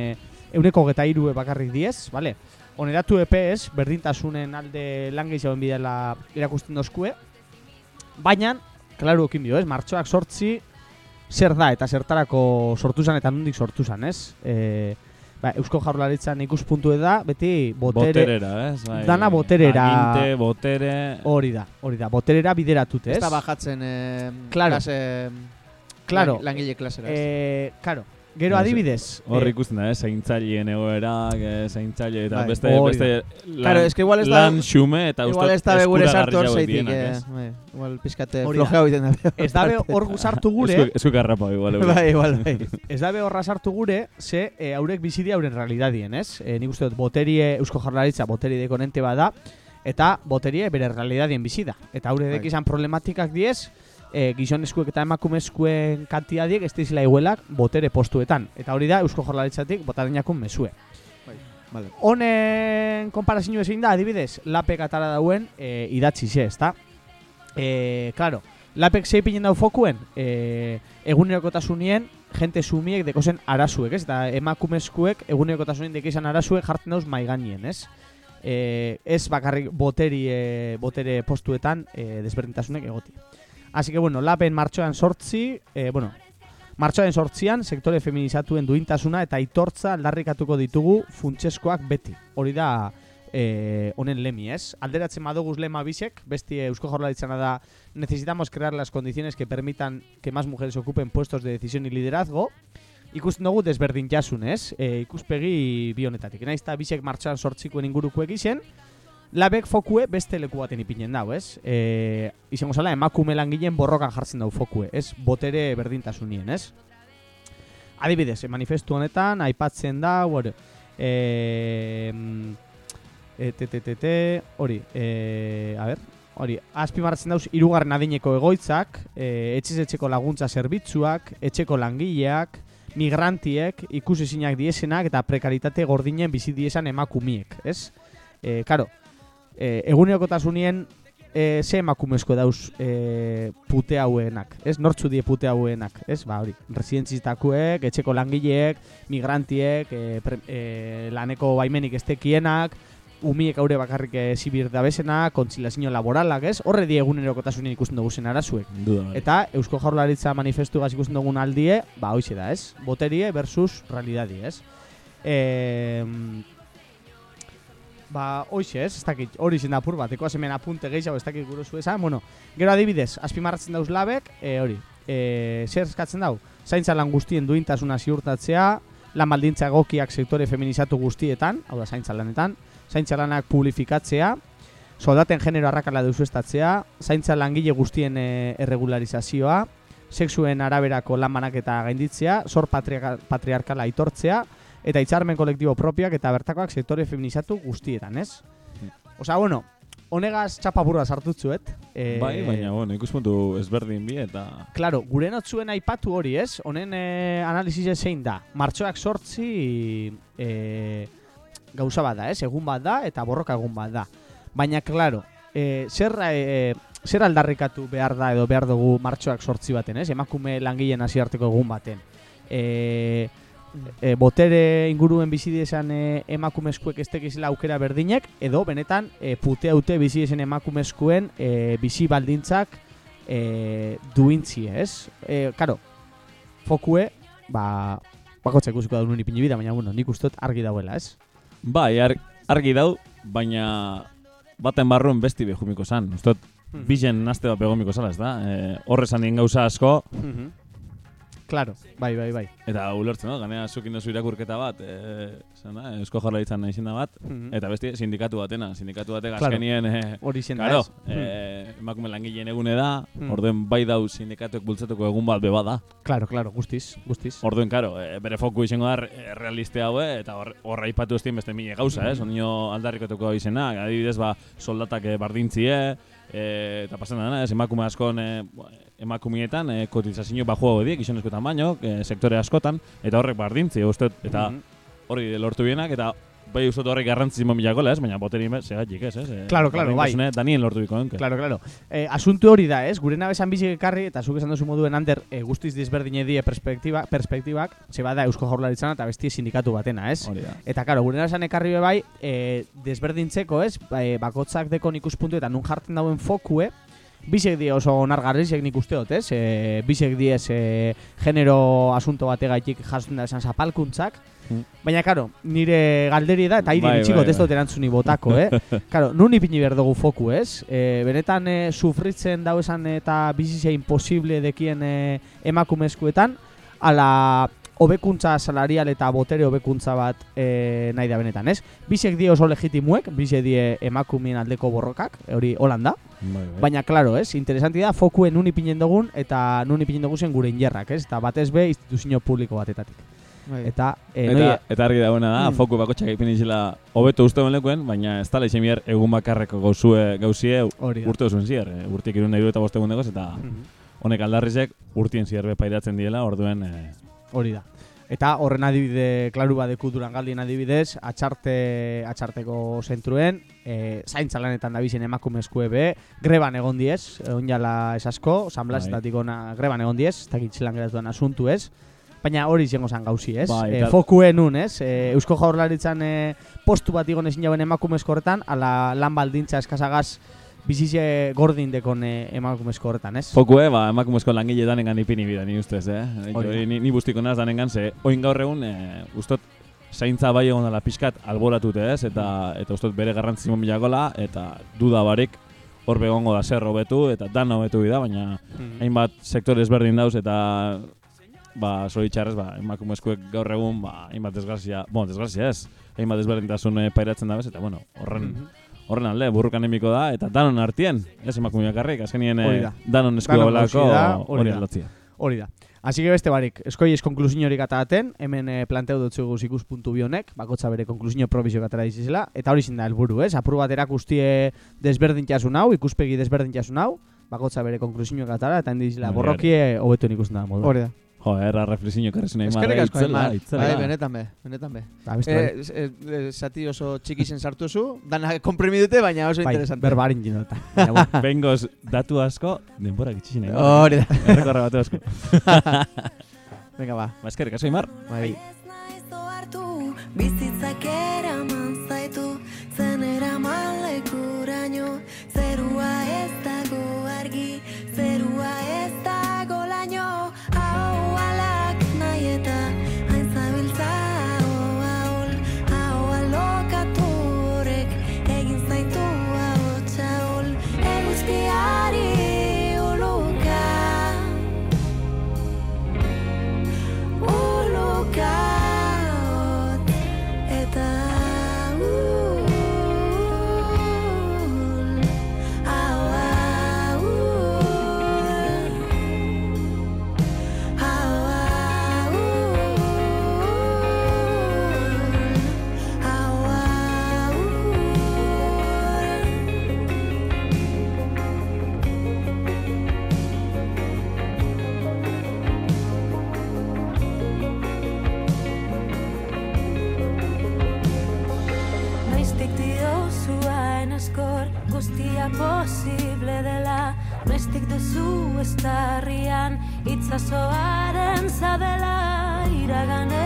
euneko geta irue bakarrik diez, vale? Oneratu EPS, berdintasunen alde lan gehiagoen bidela erakusten dozkue, baina, klaru okin bio, ez? Martxoak sortzi, zer da eta zertarako sortu zan eta nondik sortu zan, ez? E, ba, Eusko Jaurlaritzan ikuspuntu da, beti botere, Boterera, ez? Bai, dana boterera. Aginte, botere... hori da, hori da, boterera bideratut, ez? Ez da bajatzen eh, Claro. klase... Claro. lang- Langile klasera. ez? Eh, claro, gero Ez, adibidez. Hor eh, ikusten da, eh? Zaintzaileen egoerak, eh? zaintzaile eta Bai. beste, beste lan, Claro, es que igual ez da- lan xume eta Igual ez uste da begure eskuragarri sartu hor zeitik, eh, ez? bai, igual pizkate flojeo egiten da. Ez dabe hor sartu gure, Esku, esku karrapa igual. Bai, igual, bai. ez dabe horra sartu gure, ze e, haurek bizidi hauren realidadien, ez? E, nik uste dut boterie, Eusko Jaurlaritza boterie dekonente bada, eta boterie bere realidadien bizi da. Eta haure Bai. dek izan problematikak diez, e, gizonezkuek eta emakumezkuen kantiadiek ez dizila iguelak botere postuetan. Eta hori da Eusko Jaurlaritzatik botadinakun mesue. Vale. Honen konparazio ezin da, adibidez, lapek atara dauen e, idatzi ze, ezta? E, claro, lapek zei pinen dau fokuen, e, egunerokotasunien, jente sumiek dekozen arazuek, ez? Eta emakumezkuek egunerokotasunien dekezan arazuek jartzen dauz maiganien, ez? E, ez bakarrik boteri, e, botere postuetan e, desberdintasunek egoti. Así que, bueno, lapen martxoan sortzi, e, bueno, Martxoaren sortzian, sektore feminizatuen duintasuna eta aitortza aldarrikatuko ditugu funtseskoak beti. Hori da eh, honen lemi, ez? Alderatzen badoguz lema bisek, besti Eusko Jaurlaritzana da necesitamos crear las condiciones que permitan que más mujeres ocupen puestos de decisión y liderazgo. Ikusten dugu desberdintasun, ez? E, ikuspegi bi honetatik. Naiz eta bisek martxoan sortzikoen ingurukoek izen, labek fokue beste leku baten ipinen dau, ez? E, izango zala, emakume langileen borrokan jartzen dau fokue, ez? Botere berdintasunien, ez? Adibidez, e, manifestu honetan, aipatzen da, hori, e, mm, e, te, te, te, hori, e, a ber, hori, azpimarratzen dauz, irugarren adineko egoitzak, e, etxiz laguntza zerbitzuak, etxeko langileak, migrantiek, ikusezinak diesenak eta prekaritate gordinen bizi diesan emakumiek, ez? E, karo, e, egunerokotasunien e, ze emakumezko dauz e, pute hauenak, ez? Nortzu die pute hauenak, ez? Ba, hori, residentzitakuek, etxeko langileek, migrantiek, e, pre, e, laneko baimenik estekienak, umiek haure bakarrik e, zibir dabesena, kontzilazio laboralak, ez? Horre die egunerokotasunien ikusten dugu zen arazuek. Duda, bai. Eta Eusko Jaurlaritza manifestu gaz ikusten dugun aldie, ba hoize da, ez? Boterie versus realidadi, ez? E, ba, hoize, ez? Ez dakit, hori zen apur bat, eko hemen apunte gehiago, ez dakit guruzu esan, bueno, gero adibidez, azpimarratzen dauz labek, e, hori, e, zer eskatzen dau? Zaintza lan guztien duintasuna ziurtatzea, lan baldintza egokiak sektore feminizatu guztietan, hau da zaintza lanetan, zaintza lanak publifikatzea, soldaten genero arrakala deusestatzea, zaintza langile guztien e, erregularizazioa, sexuen araberako lan banaketa gainditzea, zor patriarka- patriarkala aitortzea, eta hitzarmen kolektibo propioak eta bertakoak sektore feminizatu guztietan, ez? Osea, bueno, honegaz txapapurra sartutzuet. E, Bai, baina, bueno, ikuspuntu ezberdin bi eta... Claro, gure notzuen aipatu hori, ez? Honen e, analizise zein da. Martxoak sortzi e, gauza bat da, ez? Egun bat da eta borroka egun bat da. Baina, claro, e, zer, e, zer aldarrikatu behar da edo behar dugu martxoak sortzi baten, ez? Emakume langileen hasiarteko egun baten. E, e, botere inguruen bizi diesan e, emakumezkuek ez tekizela aukera berdinek, edo benetan e, pute haute bizi diezen emakumezkuen e, bizi baldintzak e, duintzi, ez? E, karo, fokue, ba, bakotza ikusiko da nun ipini bida, baina, bueno, nik ustot argi dauela, ez? Bai, ar, argi dau, baina baten barruen besti behumiko zan. Ustot, Hmm. bizen naste bat begomiko zala, ez da? E, horre zan dien gauza asko, Claro, bai, bai, bai. Eta ulertzen, no? Ganea zukin duzu irakurketa bat, e, zena, eusko jarlaritzan izena bat, Mhm. eta beste sindikatu batena, sindikatu batek Claro. azkenien, e, Hori zen da, Claro, eh, emakume langileen egune da, Hmm. orduen bai dau sindikatuek bultzatuko egun bat beba da. Claro, claro, guztiz, guztiz. Orduen, karo, e, bere foku izango da e, realiste haue, eta hor- horra ipatu ez beste mile gauza, Hmm. eh? Ondino aldarrikotuko izenak, adibidez, ba, soldatak e, bardintzie, e, eta pasen dena, ez, emakume askon, e, emakumietan, e, kotizazio baju hau ediek, izonezkoetan baino, e, sektore askotan, eta horrek bardintzi, uste, eta Mhm. hori lortu bienak, eta bai uste dut horrek garrantzizimo milakola, ez? Baina boteri segatik, ez? ez? E, Claro, claro, bai. berdintasune Danien lortu biko enke. Claro, claro. Eh, asuntu hori da, ez? Gure nabesan bizik ekarri, eta zuk esan duzu moduen ander, eh, guztiz disberdine die perspektiba, perspektibak, ze bada Eusko Jaurlaritzana eta bestie sindikatu batena, ez? Da. Eta, karo, gure nabesan ekarri be bai, eh, desberdintzeko, ez? Ba, eh, bakotzak dekon ikuspuntu eta nun jartzen dauen fokue, Bisek die oso onargarrizek nik uste dut, ez? E, bisek diez e, genero asunto bategaitik jasotzen da esan zapalkuntzak. Mm. Baina, karo, nire galderi da, eta hiri Bai, bitxiko bai, dut bai. erantzuni botako, eh? Karo, nun ipini behar dugu foku, ez? E, benetan e, sufritzen dau esan eta bizizia imposible dekien e, emakumezkoetan, ala hobekuntza salarial eta botere hobekuntza bat e, nahi da benetan, ez? Bisek die oso legitimuek, bisek die emakumeen aldeko borrokak, hori holanda, Bai, bai. Baina, klaro, ez, interesanti da, fokuen nun ipinen dugun eta nun ipinen dugu zen gure injerrak, ez? Eta batez be, instituzio publiko batetatik. Bai. Eta, e, Eta, noi, eta argi dagoena da, Mm. foku bakotxak ipin izela hobeto uste lekuen, baina ez tala izan egun bakarreko gauzue, gauzie urte zuen zier. E, urtik irun eta boste egun degoz, eta Mhm. honek aldarrizek urtien zier pairatzen diela, orduen... E, Hori da. Eta horren adibide, klaru badeku durangaldien adibidez, atxarte, atxarteko zentruen, e, zaintza lanetan dabizen emakumezkue be, greban egon diez, egon jala esasko, San Blasetatik ona greban egon diez, ez dakit zelan geratuan asuntu ez, baina hori izango zan gauzi ez, Bai, e, eta- fokuen nun ez, e, Eusko Jaurlaritzan e, postu bat igon ezin jauen emakumezko horretan, ala lan baldintza eskasagaz bizize gordin dekon e, emakumezko horretan ez. Fokue, ba, emakumezko langile danengan ipini bida, ni ustez, eh? Hori ni, ni bustiko naz danengan, ze oin gaur egun, e, ustot, zaintza bai egon dela pixkat alboratute, ez? Eta, eta ustot bere garrantzimo milakola, eta duda barik hor begongo da zer hobetu, eta dan hobetu bida, baina Mhm. hainbat sektore ezberdin dauz, eta ba, zoritxarrez, ba, emakumezkoek gaur egun, ba, hainbat desgrazia, bueno, desgrazia ez, hainbat desberdintasun eh, pairatzen dabez, eta bueno, horren, Mhm. Horren alde, burrukan emiko da, eta danon artien, ez emakumeak harrik, azkenien Hori eh, da. danon esku Danon dagoelako gauzi da, hori hori aldatzia. Hori da. Así que beste barik, eskoiz konklusiorik ataten, hemen eh, planteu dut zuguz ikuspuntu bionek, bakotza bere konklusio probizio atera dizizela, eta hori zin da helburu, ez? Apur bat erakustie desberdintasun hau, ikuspegi desberdintasun hau, bakotza bere konklusioak atara, eta indizela Hori, borrokie hobetu ikusten da modu. Hori da. Jo, erra reflexio karrezen egin Eskerrik asko, itzela, Aimar. Bai, benetan be, benetan be. Ba, beste Eh, barik. s- eh, eh, zati oso txiki zen sartu zu, dana komprimidute, baina oso bai, interesante. berbarin jinota. Bueno, Bengoz datu asko, denbora gitxixin egin. Hori da. Errekorra batu asko. Venga, ba. Ba, eskerrik asko, Imar. Bai. Bizitzak eraman itzazoaren zabela Iraganeko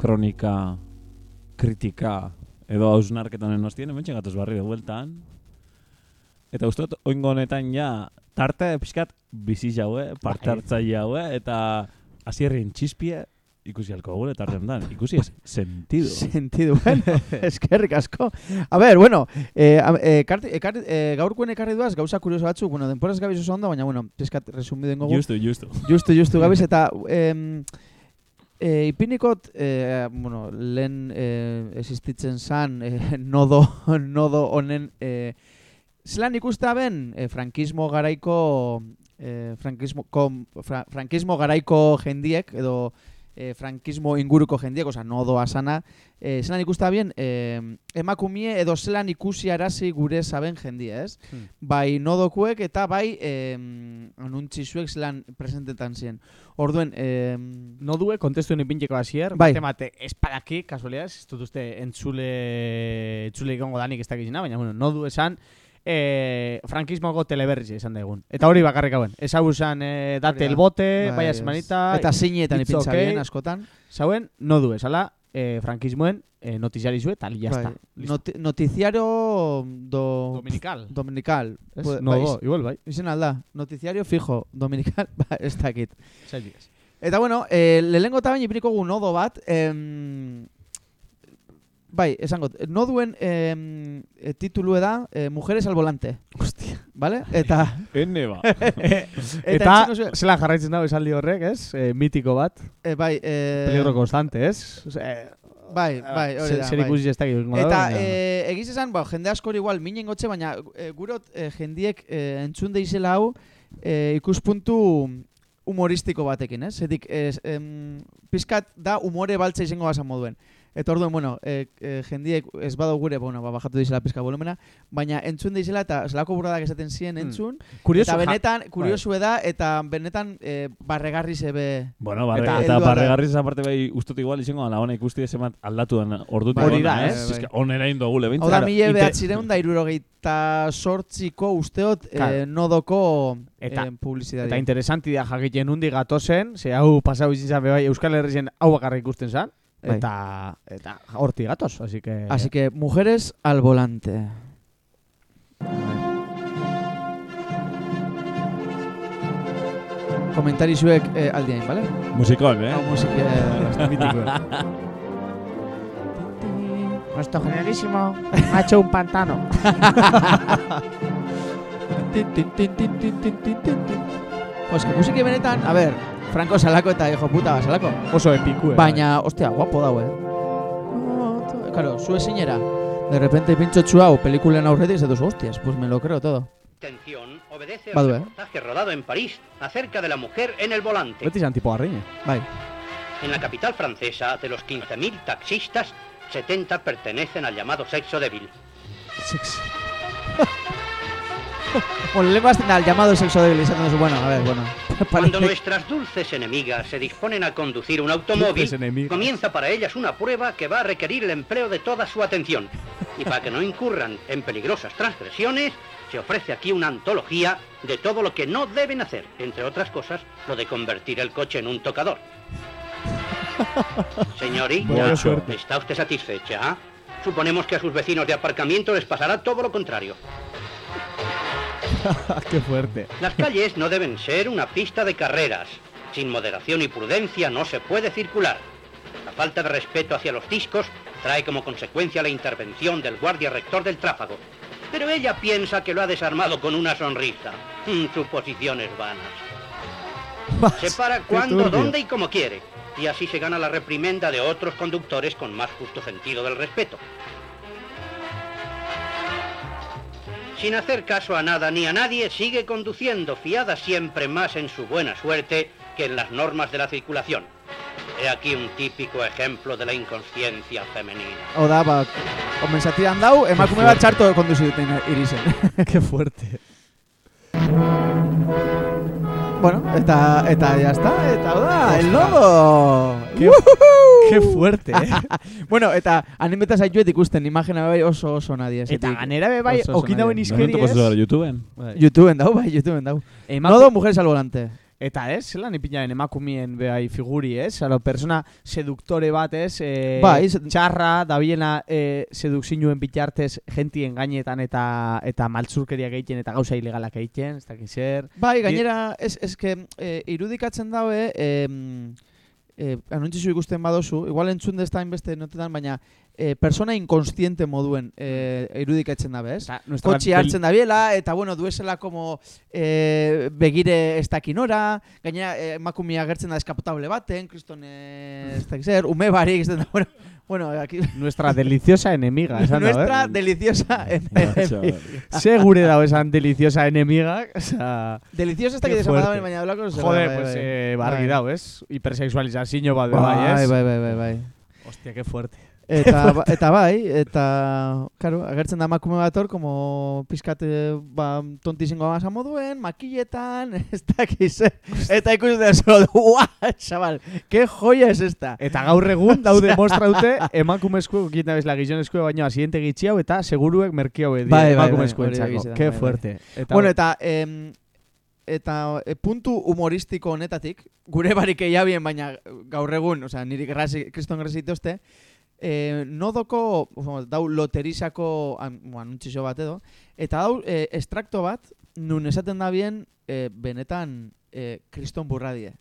kronika, kritika, edo hausnarketan enostien, hemen txegatoz barri de bueltan. Eta ustot, oingo honetan ja, tarte pixkat bizi jaue, parte Bai. hartzaile jaue, eta hasierrien txispie, ikusi alko gure tartean dan. Ikusi ez, sentido. Sentidu, bueno, eskerrik asko. A ver, bueno, eh, eh, karti- ekarri- eh, gaurkoen ekarri duaz, gauza kurioso batzuk, bueno, denporaz gabiz oso ondo, baina, bueno, pizkat resumido ingo gu. Justo, justo. Justu, justu gabiz, eta em, e, ipinikot, e, bueno, lehen e, existitzen zan e, nodo, nodo honen, e, zelan ikusta ben, e, frankismo garaiko, e, frankismo, kom, fra, frankismo garaiko jendiek, edo e, frankismo inguruko jendiek, oza, nodo asana, e, zelan ikusta bien, e, emakumie edo zelan ikusi arazi gure saben jendia, ez? Hmm. Bai nodokuek eta bai e, anuntzizuek zelan presentetan ziren. Orduen, e, No due, kontestu ipinteko hasier, Bai. bate mate, espadaki, kasualidad, ez dut uste entzule, entzule ikongo danik ez dakizina, baina, bueno, no du esan, eh, frankismoko teleberri izan daigun. Eta hori bakarrik hauen. Ez hau esan, eh, date Hori da. el bote, bai, baia ez. semanita, Eta zeinetan it's ipintza okay. bien askotan. zauen, no du esala, eh, frankismoen eh, notiziari zue, tal, ya Bai. Noti noticiario do... Dominical. Dominical. Pu- No, bai, igual, bai. Izen alda, noticiario fijo, dominical, ba, ez dakit. Eta bueno, eh, lehenengo eta baina ipiniko gu nodo bat, em, bai, esango, noduen em, e, titulu da, eh, Mujeres al volante. Hostia. Vale? Eta, Ene ba. Eta, entzungo zuen- zela jarraitzen dago esaldi horrek, ez? Eh, mitiko bat, eh, bai, eh, peligro constante, ez? Eh, bai, bai, hori da, Zer bai. ikusi ez dakit. ingo da, Eta baina- e, egiz esan, ba, jende askori igual minen gotxe, baina e, gurot e, jendiek e, entzun deizela hau e, ikuspuntu humoristiko batekin, ez? Zetik, ez, em, pizkat da humore baltza izango basan moduen. Eta orduen, bueno, e, e, jendiek ez bado gure, bueno, ba, bajatu dizela pizka volumena, baina entzun deizela eta zelako buradak esaten ziren Hmm. entzun. Kurioso, eta ja- benetan, kuriosu da, eta benetan e, barregarri zebe... Bueno, barre, Eta eta, heldu da. barregarriz aparte bai ustot igual izango la ona ikusti esemat aldatu den ordutik. Hori da, ez? Ez que onera indo gule, Hau bintzat. da, Claro, mila inte- behatzireun da irurogeita sortziko usteot Claro. eh, nodoko Eta- eh, publizitatea. Eta interesanti da jakiten undi gatozen, ze hau pasau izin zabe bai Euskal Herrien hau bakarrik ikusten zan, Bai. eta eta horti gatoz, así que... Así que, mujeres al volante. Komentari zuek eh, aldiain, bale? Musikon, eh? Hau musik eh, mitiko. Nuestro generalísimo ha hecho un pantano. Tin, tin, tin, tin, tin, tin, tin, tin, Pues que musiki benetan, a ver, Franco salako eta hijo puta salako. Oso epiku, eh. Baina, ostia, guapo dago, eh. Claro, zu ezinera. De repente pincho txu hau pelikulen aurretik, ez duzu, hostias, pues me lo creo todo. Atención, obedece al reportaje rodado en París acerca de la mujer en el volante. Beti zan tipo garriñe. Bai. En la capital francesa, de los 15.000 taxistas, 70 pertenecen al llamado sexo débil. Sexo. bueno, le basten al llamado sexo débil, duzu, bueno, a ver, bueno. Cuando nuestras dulces enemigas se disponen a conducir un automóvil, comienza para ellas una prueba que va a requerir el empleo de toda su atención. Y para que no incurran en peligrosas transgresiones, se ofrece aquí una antología de todo lo que no deben hacer, entre otras cosas, lo de convertir el coche en un tocador. Señorita. ¿está usted satisfecha? Suponemos que a sus vecinos de aparcamiento les pasará todo lo contrario. Qué fuerte. Las calles no deben ser una pista de carreras. Sin moderación y prudencia no se puede circular. La falta de respeto hacia los discos trae como consecuencia la intervención del guardia rector del tráfago. Pero ella piensa que lo ha desarmado con una sonrisa. Mm, Suposiciones vanas. Se para cuando, dónde y como quiere. Y así se gana la reprimenda de otros conductores con más justo sentido del respeto. Sin hacer caso a nada ni a nadie, sigue conduciendo, fiada siempre más en su buena suerte que en las normas de la circulación. He aquí un típico ejemplo de la inconsciencia femenina. Hau da, ba, komensatidan dau, emakume bat txarto konduzi duten irizen. Qué fuerte. Bueno, eta, eta ya está, eta hau da, el logo! Qué-! Qué fuerte, eh. bueno, eta animeta zaituet ikusten, imagina bai oso oso nadie. Eta ganera be bai, Oso, oso okin dauen nahi. izkeri Momentu ez. pozu YouTubeen. YouTubeen dau, bai, YouTubeen dau. Emako- Nodo, mujeres al volante. Eta ez, zelan ipinaren emakumien behai figuri, ez? Alo, persona seduktore bat, ez? E, Bai, se- txarra, dabiena e, sedukzinuen bitartez gentien gainetan eta eta maltzurkeriak egiten eta gauza ilegalak egiten, ez dakit zer. Bai, gainera, ez, ez que, eh, irudikatzen daue, eh, eh, anuntzizu ikusten badozu, igual entzun dezta inbeste notetan, baina eh, persona inkonstiente moduen eh, irudikatzen dabe, ez? Nuestra Kotxi hartzen dabiela, eta bueno, duesela como eh, begire ez dakinora, gainera eh, emakumia agertzen da eskapotable baten, kriston eh, ez dakit zer, ume barik, ez da, bueno, bueno, aquí, Nuestra deliciosa enemiga, esan da, nuestra eh? deliciosa Macho, Segure dago esan deliciosa enemiga, o sea... Deliciosa dakit esan fuerte. badaben, baina blako Joder, pues eh, bargi dago, ez? Hipersexualizazio bat bai, Bai, ez? bai, bai, bai, bai. Hostia, qué fuerte. Eta, ba- eta bai, eta, claro, agertzen da emakume bat hor, como pizkat, eh, ba, tontizingo amasa moduen, makilletan, ez dakiz, eta ikusten da zo, ua, chaval, que joya es esta. Eta gaur egun daude mostraute emakumezko egiten bezala gizonezko baino asiente gitxi hau eta seguruek merki hau edia Bai, bai, bai, egize da, Que bai, bai. fuerte. Eta bueno, eta, em, eta e, puntu humoristiko honetatik, gure barik eiabien, baina gaur egun, osea, niri grasi, kriston grasi eh, nodoko, dau loterizako an, bueno, anuntxixo bat edo, eta dau eh, estrakto bat, nun esaten da bien, eh, benetan eh, kriston burradie.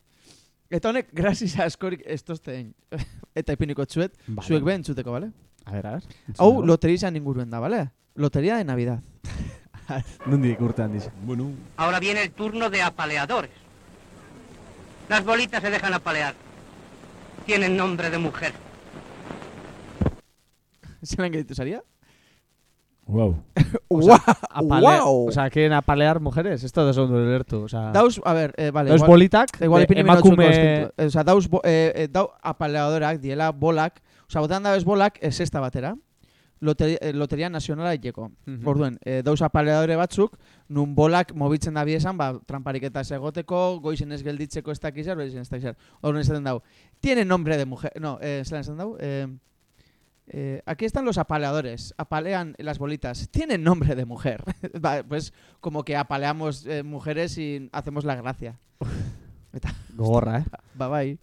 Eta honek, graziz askorik ez tozten, eta ipiniko txuet, Vale. zuek ben txuteko, bale? A ver, a ver. Hau, loterizan inguruen da, bale? Loteria de Navidad. Nundik urtean dice. Bueno, Ahora viene el turno de apaleadores. Las bolitas se dejan apalear. Tienen nombre de mujer. Zelan gaitu zaria? wow. O sea, guau. O sea, quieren apalear mujeres. Esto de segundo lertu. O sea, Dauz, a ver, eh, vale. dauz igual- bolitak, Igual de emakume... Eh, Osa, dauz, bo, eh, eh, dau apaleadorak, diela bolak, osa, botan dabez bolak, ez esta batera, Loteri, eh, Loteria Nazionala iteko. Mhm. Orduen, eh, dauz apaleadore batzuk, nun bolak mobitzen da biesan, ba, tramparik eta ez egoteko, goizen ez gelditzeko ez dakizar, ez dakizar. Orduen esaten dau, tiene nombre de mujer, no, eh, zelan esaten dau, eh, eh, aquí están los apaleadores, apalean las bolitas, tienen nombre de mujer. Pues como que apaleamos eh, mujeres y hacemos la gracia. Gogorra, eh? Ba, bai.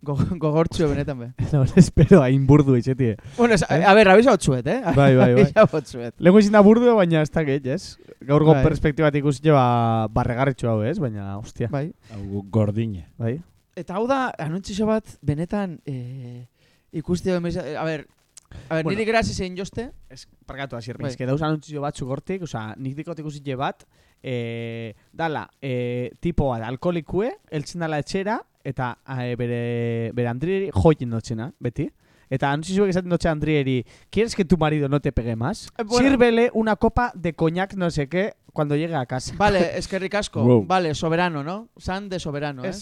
Go, gogortxu benetan be. no, espero hain burdu itxetie. Bueno, es, a ver, abisa otxuet, eh? Bai, bai, bai. Abisa. Lengu izin da burdu, baina ez da gehi, ez? Gaurko Bai. perspektibatik ikusi ba, barregarritxu hau, ez? Baina, hostia. Bai. Hau gordine. Bai. Eta hau da, anuntzizo bat, benetan, eh, ikusti hau emeza, a ver, a ver, Bueno. niri grazi zein joste, Ez, parkatu hasier, Bai. bai. dauz anuntzio batzuk hortik, osea, nik dikot ikusi bat, e, dala, e, tipo bat, alkoholikue, eltzen dala etxera, eta e, bere, bere Andrieri joiten dotxena, beti. Eta anuntzizuek esaten dotxe Andrieri, ¿quieres que tu marido no te pegue más? Eh, bueno. Sírvele una copa de coñac no sé qué cuando llegue a casa. Vale, eskerrik asko. Wow. Vale, soberano, no? San de soberano, eh?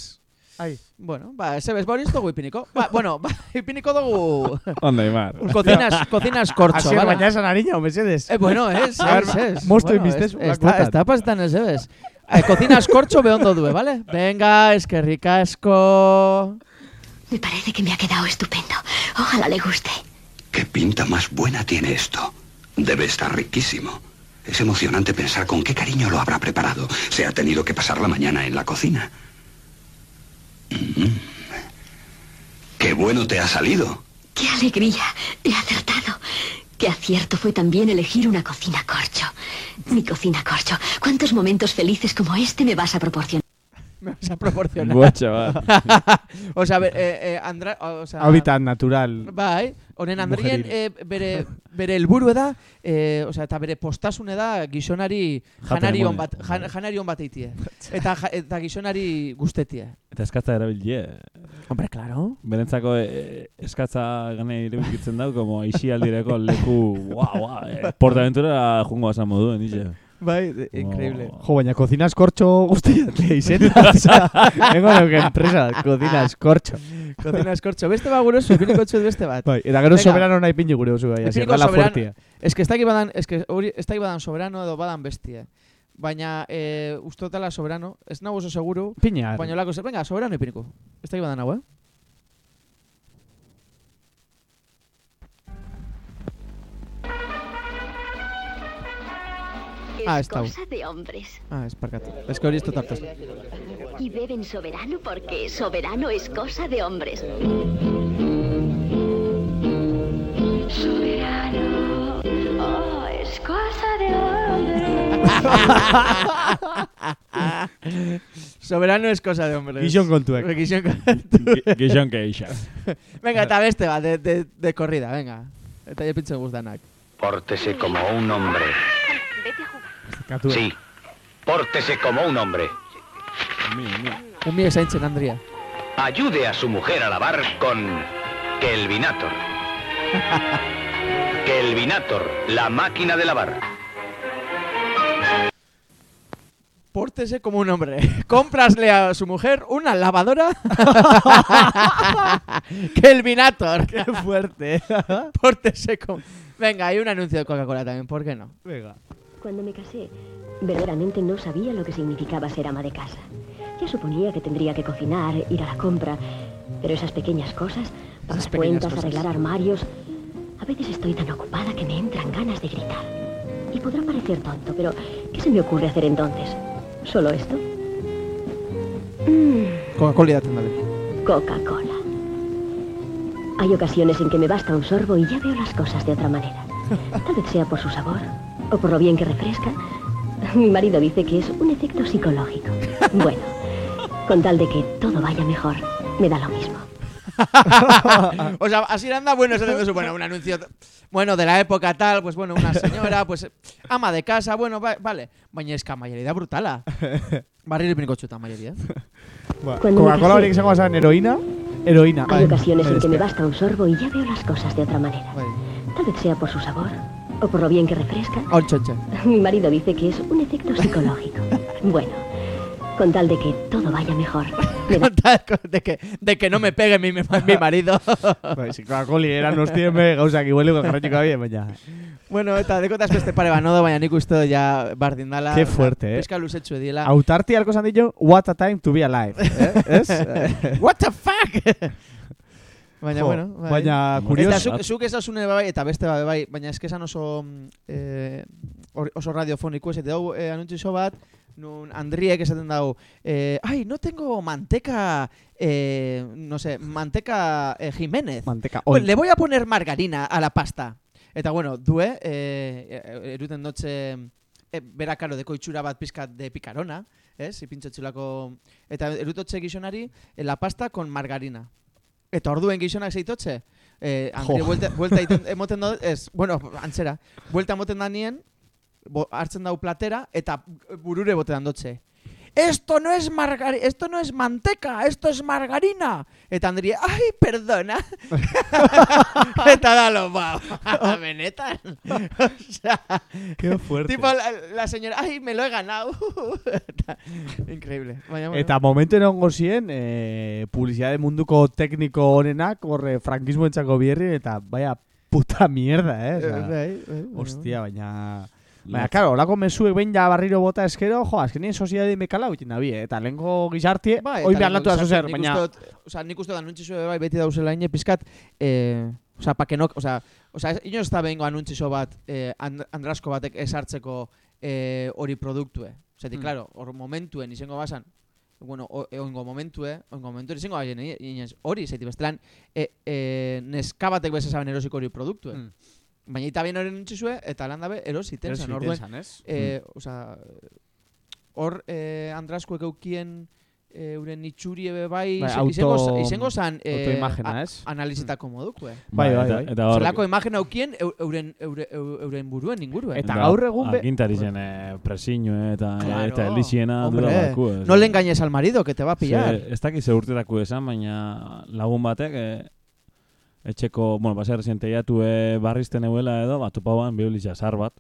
Ai. Bueno, ba, ese bez, hori ez dugu ipiniko. Ba, bueno, ba, ipiniko dugu Onda, Imar. cocinas, cocinas kortxo, Asier, bala. baina esan ariña, mesedes. Eh, bueno, ez, A ver, ez, ez. mosto bueno, inbistez, ez- una Está, está pasetan ez, ez. Eh, cocinas kortxo behondo due, vale? Venga, eskerrik asko. Me parece que me ha quedado estupendo. Ojalá le guste. ¿Qué pinta más buena tiene esto? Debe estar riquísimo. Es emocionante pensar con qué cariño lo habrá preparado. Se ha tenido que pasar la mañana en la cocina. ¡Qué bueno te ha salido! ¡Qué alegría! He acertado. Qué acierto fue también elegir una cocina corcho. Mi cocina corcho. ¿Cuántos momentos felices como este me vas a proporcionar? Me vas a proporcionar. Buah, chaval. o sea, a ver, eh, eh, Andra, o sea, Hábitat natural. Bai, honen Andrien eh, bere, bere helburu da, eh, o sea, eta bere postasune da gizonari janari on bat, jan, janari on bat eitie. Eta, ja- eta gizonari guztetie. Eta eskatza erabilie. Hombre, claro. Berentzako eh, eskatza gane irebikitzen dau, como aixialdireko leku, guau, guau, eh, portaventura jungo asan moduen, ixe. Bai, de- increíble. Jo, baina cocinas kortxo guztiak izena. Nengo neuke enpresa, cocinas kortxo. Cocinas kortxo. Beste ba gure ipiniko txut beste bat. Bai, eta gero soberano nahi pinju gure oso gai, así, Ipiniko gala soberano- fuertia. Ez que ez dakit badan, ez que hori, ez badan soberano edo badan bestie. Baina, eh, ustotela soberano, ez nago oso seguru, Piña. baina lako, venga, soberano ipiniko. Ez dakit badan hau, eh? Ah, es está. cosa de hombres. Ah, ez parkatu. Ez que hori ez dut hartu. Y beben soberano porque soberano es cosa de hombres. Soberano, oh, es cosa de hombres. Soberano es cosa de hombres. Gizon kontuek. Gizon kontuek. Gizon keixa. venga, eta beste bat, de, de, de corrida, venga. Eta jo pintzen guztanak. Pórtese como un hombre. Sí, pórtese como un hombre. Umi esaintzen, Andria. Ayude a su mujer a lavar con Kelvinator. Kelvinator, la máquina de lavar. Pórtese como un hombre. Cómprasle a su mujer una lavadora. Kelvinator. Qué fuerte. Pórtese como... Venga, hay un anuncio de Coca-Cola también, ¿por qué no? Venga. Cuando me casé, verdaderamente no sabía lo que significaba ser ama de casa. Ya suponía que tendría que cocinar, ir a la compra, pero esas pequeñas cosas, pagar cuentas, cosas. arreglar armarios, a veces estoy tan ocupada que me entran ganas de gritar. Y podrá parecer tonto, pero ¿qué se me ocurre hacer entonces? ¿Solo esto? Mm, Coca-Cola. Coca-Cola. Hay ocasiones en que me basta un sorbo y ya veo las cosas de otra manera. Tal vez sea por su sabor o por lo bien que refresca. Mi marido dice que es un efecto psicológico. Bueno, con tal de que todo vaya mejor, me da lo mismo. o sea, así anda, bueno, eso es bueno, un anuncio, bueno, de la época tal, pues bueno, una señora, pues ama de casa, bueno, va- vale. Baina eska mayoría brutala. Barriro ipiniko txuta mayoría. Coca-Cola casé- horik izango zen heroína. Heroína. Hay ocasiones en que me basta un sorbo y ya veo las cosas de otra manera. Tal vez sea por su sabor o por lo bien que refresca. Ontxontxe. Mi marido dice que es un efecto psicológico. Bueno, con tal de que todo vaya mejor, me da de, que, de que no me pegue mi, mi marido. Si Coca-Cola eran hostienbe gauzak igualiko jarretxiko abie, baina... bueno, eta dekotaz beste pare banodo, baina nik uste ja bardin dala. Qué fuerte, eh. Peska luzetxu ediela. Autarti alko zan dillo, what a time to be alive. Eh? Ez? What the fuck? Baina, Jo, bueno, bai. baina Eta kurios- zuk, zuk esasune bai, eta beste bai, bai, baina eske esan oso, eh, oso radiofoniko ez, eta dugu eh, anuntzizo bat, nun Andriek esaten dau, eh, ai, no tengo manteca, eh, no sé, manteca eh, Jiménez. Manteca Pues oil. le voy a poner margarina a la pasta. Eta bueno, due, eh, eh, eruten dotxe, eh, bera karo deko itxura bat pizkat de picarona, ez? Ipintxotxulako, eta erutotxe gizonari, eh, la pasta con margarina. Eta orduen gizonak zeitotxe, eh, Andri, Jo. buelta, buelta iten, emoten dut, ez, bueno, antzera, buelta emoten da nien, bo, hartzen dau platera, eta burure botean dotxe. Esto no es margari esto no es manteca, esto es margarina. Eta Andri, ay, perdona. eta dalo, ba, benetan. o sea, Qué fuerte. Tipo la, la señora, ay, me lo he ganado. Eta- Increíble. Baina, bueno. Eta momentu egon zien, eh, publicidade munduko tekniko honenak, horre frankismo entzako bierri, eta baya puta mierda, eh? Eh, Osea, bai, bai, baina, Hostia, baina... Baina, karo, olako mesuek behin ja barriro bota eskero, jo, azkenien soziade mekala uitin nabi, eh? Eta lehenko gizartie, Bai, hoi behar latu da zuzer, baina... Osea, nik uste da anuntzizo bai beti dauzela ine pizkat, eh, osea, pa que no, osea, osea, inoz ez da behingo anuntzizo bat, eh, and, andrasko batek esartzeko eh, hori produktue. Zetik, Mm. claro, hor momentuen izango basan, bueno, o- e, oingo momentue, oingo momentue izango baien, eh, hori, zetik, bestelan, eh, eh, neska batek bez esaben erosiko hori produktue. Mm. Baina eta bien hori nuntzizue, eta lan dabe erositen Erositen zan, orduen. zan, ez? Eh, osea, hor eh, andraskoek eukien eh, euren itxuri ebe bai, Bai, auto- izango, zan eh, autoimagena, a- ez? analizitako modukue. Bai, bai, bai. Eta hor, Zelako imagen aukien eu- euren, eure, eu- euren buruen inguruen. Eta gaur egun be- Agintari zen presiño eta, Claro, eta elixiena hombre, dura baku. ez. No le engañes al marido, que te va a pillar. Ze, ez dakit ze urtetako esan, baina lagun batek eh, etxeko, bueno, base resiente jatu eh, barrizten euela edo, bat topauan biblisa zar bat.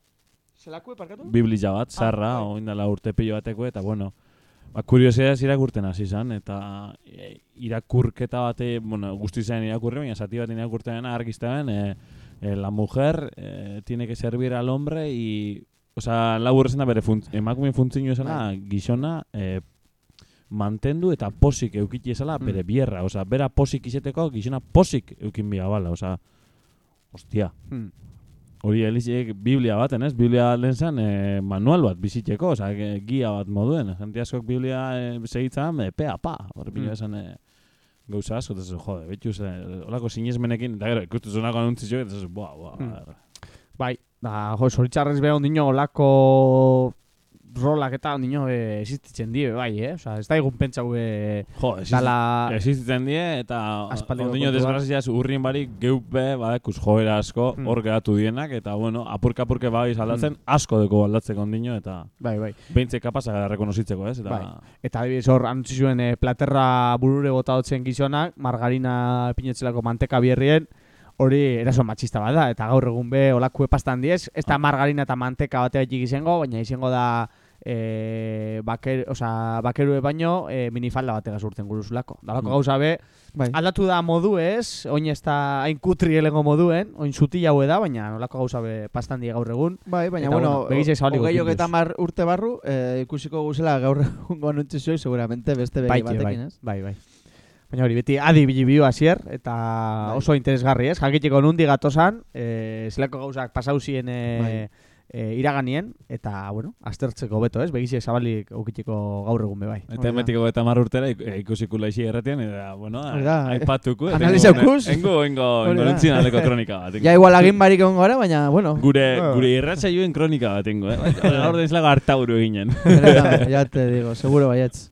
Zelako parkatu? Biblisa bat, zarra, ah, oindala urte pilo bateko, eta bueno, ba, kuriosidadez irakurten hasi zan, eta e, irakurketa bate, bueno, guzti zen irakurri, baina zati bat irakurten argizten, eh, eh, la mujer eh, tiene que servir al hombre y, o sea, labur esan da bere funtz, emakume funtzio esana, gizona, eh, mantendu eta posik eukiti esala bere bierra, osea, bera posik izeteko, gizona posik eukin bia bala, osea, hostia. Hmm. hori eliziek Biblia baten, ez? Biblia lehen zen e, manual bat bizitzeko, oza, e, gia bat moduen. Gente askok Biblia e, segitzen, e, pea, pa. Hor pila Mm. esan e, gauza asko, eta ez, jode, betxuz, e, olako sinesmenekin, eta gero, ikustu zonako anuntzizio, eta ez, boa, boa. Mm. Bai, da, jo, zoritxarrez beha ondino olako rolak eta ondino e, existitzen die, bai, eh? Osa, ez da egun pentsau e, Jo, dala... existitzen die, eta ondino desgraziaz urrin barik geupe, badekuz joera asko, Mm. hor geratu dienak, eta bueno, apurka-apurke bai aldatzen, asko deko aldatzeko ondino, eta Bai, bai. behintzek kapazak da rekonozitzeko, ez? Eta, Bai. Eta adibidez hor, anutzi zuen e, platerra burure bota hotzen gizonak, margarina pinetzelako manteka bierrien, hori eraso matxista bat da, eta gaur egun be olako epastan diez, ez da margarina eta manteka batea etik izango, baina izango da e, baker, oza, bakerue baino e, minifalda batega urten guruzulako. Dalako Mm. gauza be, Bai. aldatu da modu ez, oin ez da hain kutri elengo moduen, oin zuti jaue da, baina olako gauza be pastan gaur egun. Bai, baina, Eta, bueno, zabaliko hogei hogeita mar urte barru, eh, ikusiko guzela gaur egungo anuntzizoi, seguramente beste begi Bai, batekin, bai, ez? bai, bai. Baina hori, beti adi bili bio hasier eta Bai. oso interesgarri, ez? Jakiteko nundi gatosan, eh, zelako gauzak pasau ziren eh, Bai. Eh, iraganien, eta, bueno, aztertzeko beto, ez? Begiziek zabalik aukiteko gaur egun be bai. Eta emetiko eta mar urtera ik- ikusiko laixi erretian, eta, bueno, aipatuko. analiza ukuz. Engo, engo, engo nuntzin aldeko kronika bat. Ja igual agin barik egon gara, baina, bueno. Gure, Ah. gure irratsaioen kronika bat ingo, eh? Gaur dezlago hartauru eginen. Ya te digo, seguro baietz.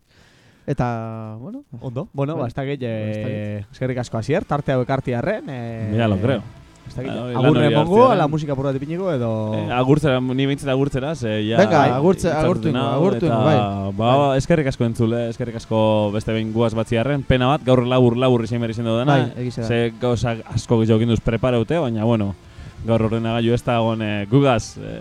Eta, bueno. Ondo, bueno, ba, ez dakit, Ba, ez eh, eskerrik asko hasier, tarte hau ekartiarren. Eh, Mira, lo creo. Agurre mongo, ala musika purrat ipiniko, edo... Eh, agurtzera, ni bintzat agurtzera, ze ja... Venga, bai, agurtze- hitzartu agurtu ingo, nau, agurtu ingo, eta, bai. Ba, eskerrik asko entzule, eskerrik asko beste behin guaz batziarren, pena bat, gaur labur labur izan behar izan dena, Bai, egize da. ze gauza asko gizok induz preparaute, baina, bueno, gaur ordenagailu ez da egon eh, gugaz eh,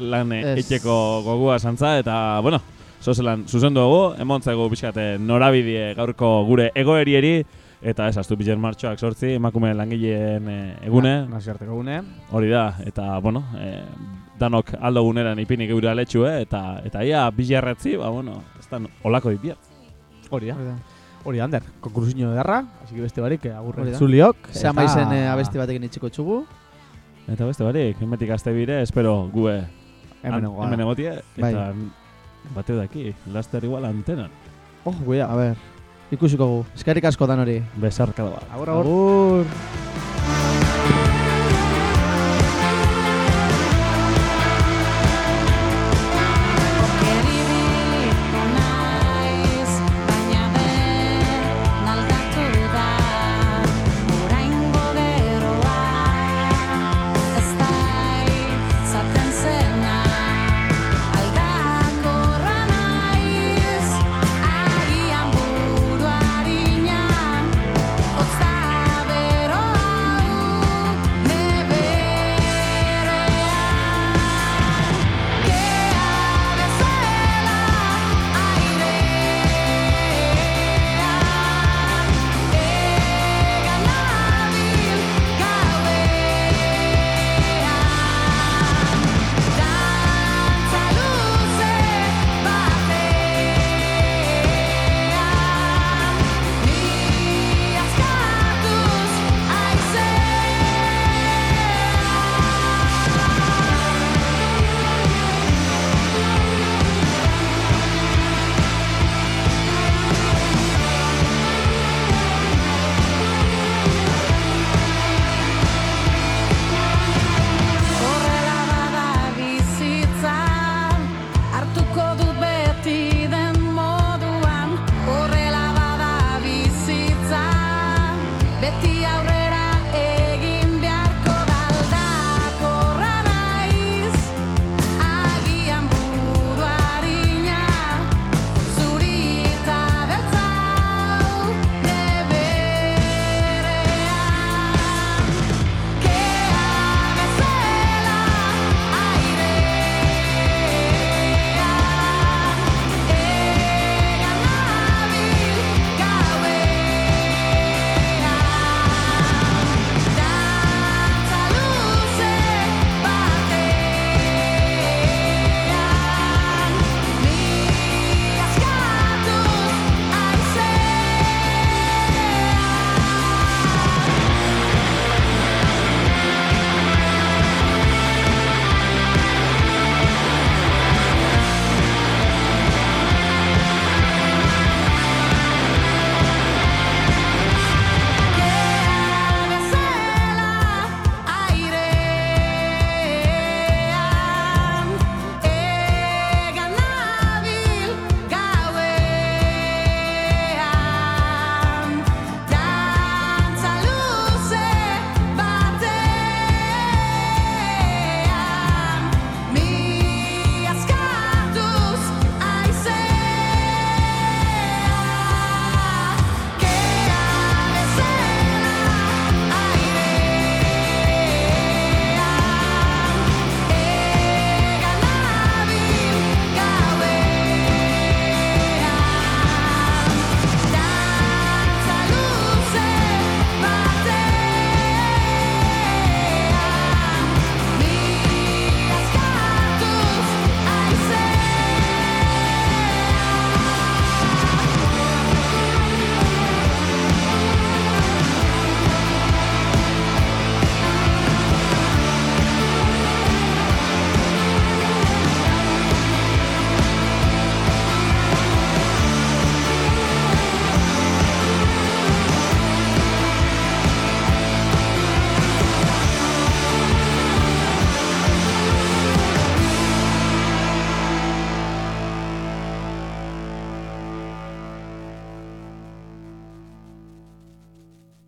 lan Ez. itxeko gogua santza, eta, bueno, zozelan zuzendu dugu, emontzego pixkate norabidie gaurko gure egoerieri, eta ez astu bilen martxoak sortzi, emakume langileen eh, egune, Nazioarteko egune. Hori da, eta, bueno, eh, danok aldo guneran ipinik eure aletxu, eh, eta, eta ia bilarretzi, ba, bueno, ez da olako ipiat. Hori da. Hori da. Hori da, Ander, konkursiño ederra, así que beste barik, eh, agurre Hori da. zuliok. Zama izen eh, abesti batekin itxiko txugu. Eta beste barik, emetik azte bire, espero gue Hemen egotie, eta bateu daki, laster igual antenan. Oh, guia, a ver. Ikusiko gu. Eskerrik asko dan hori. Besarkada bat. Agur, agur. Agur.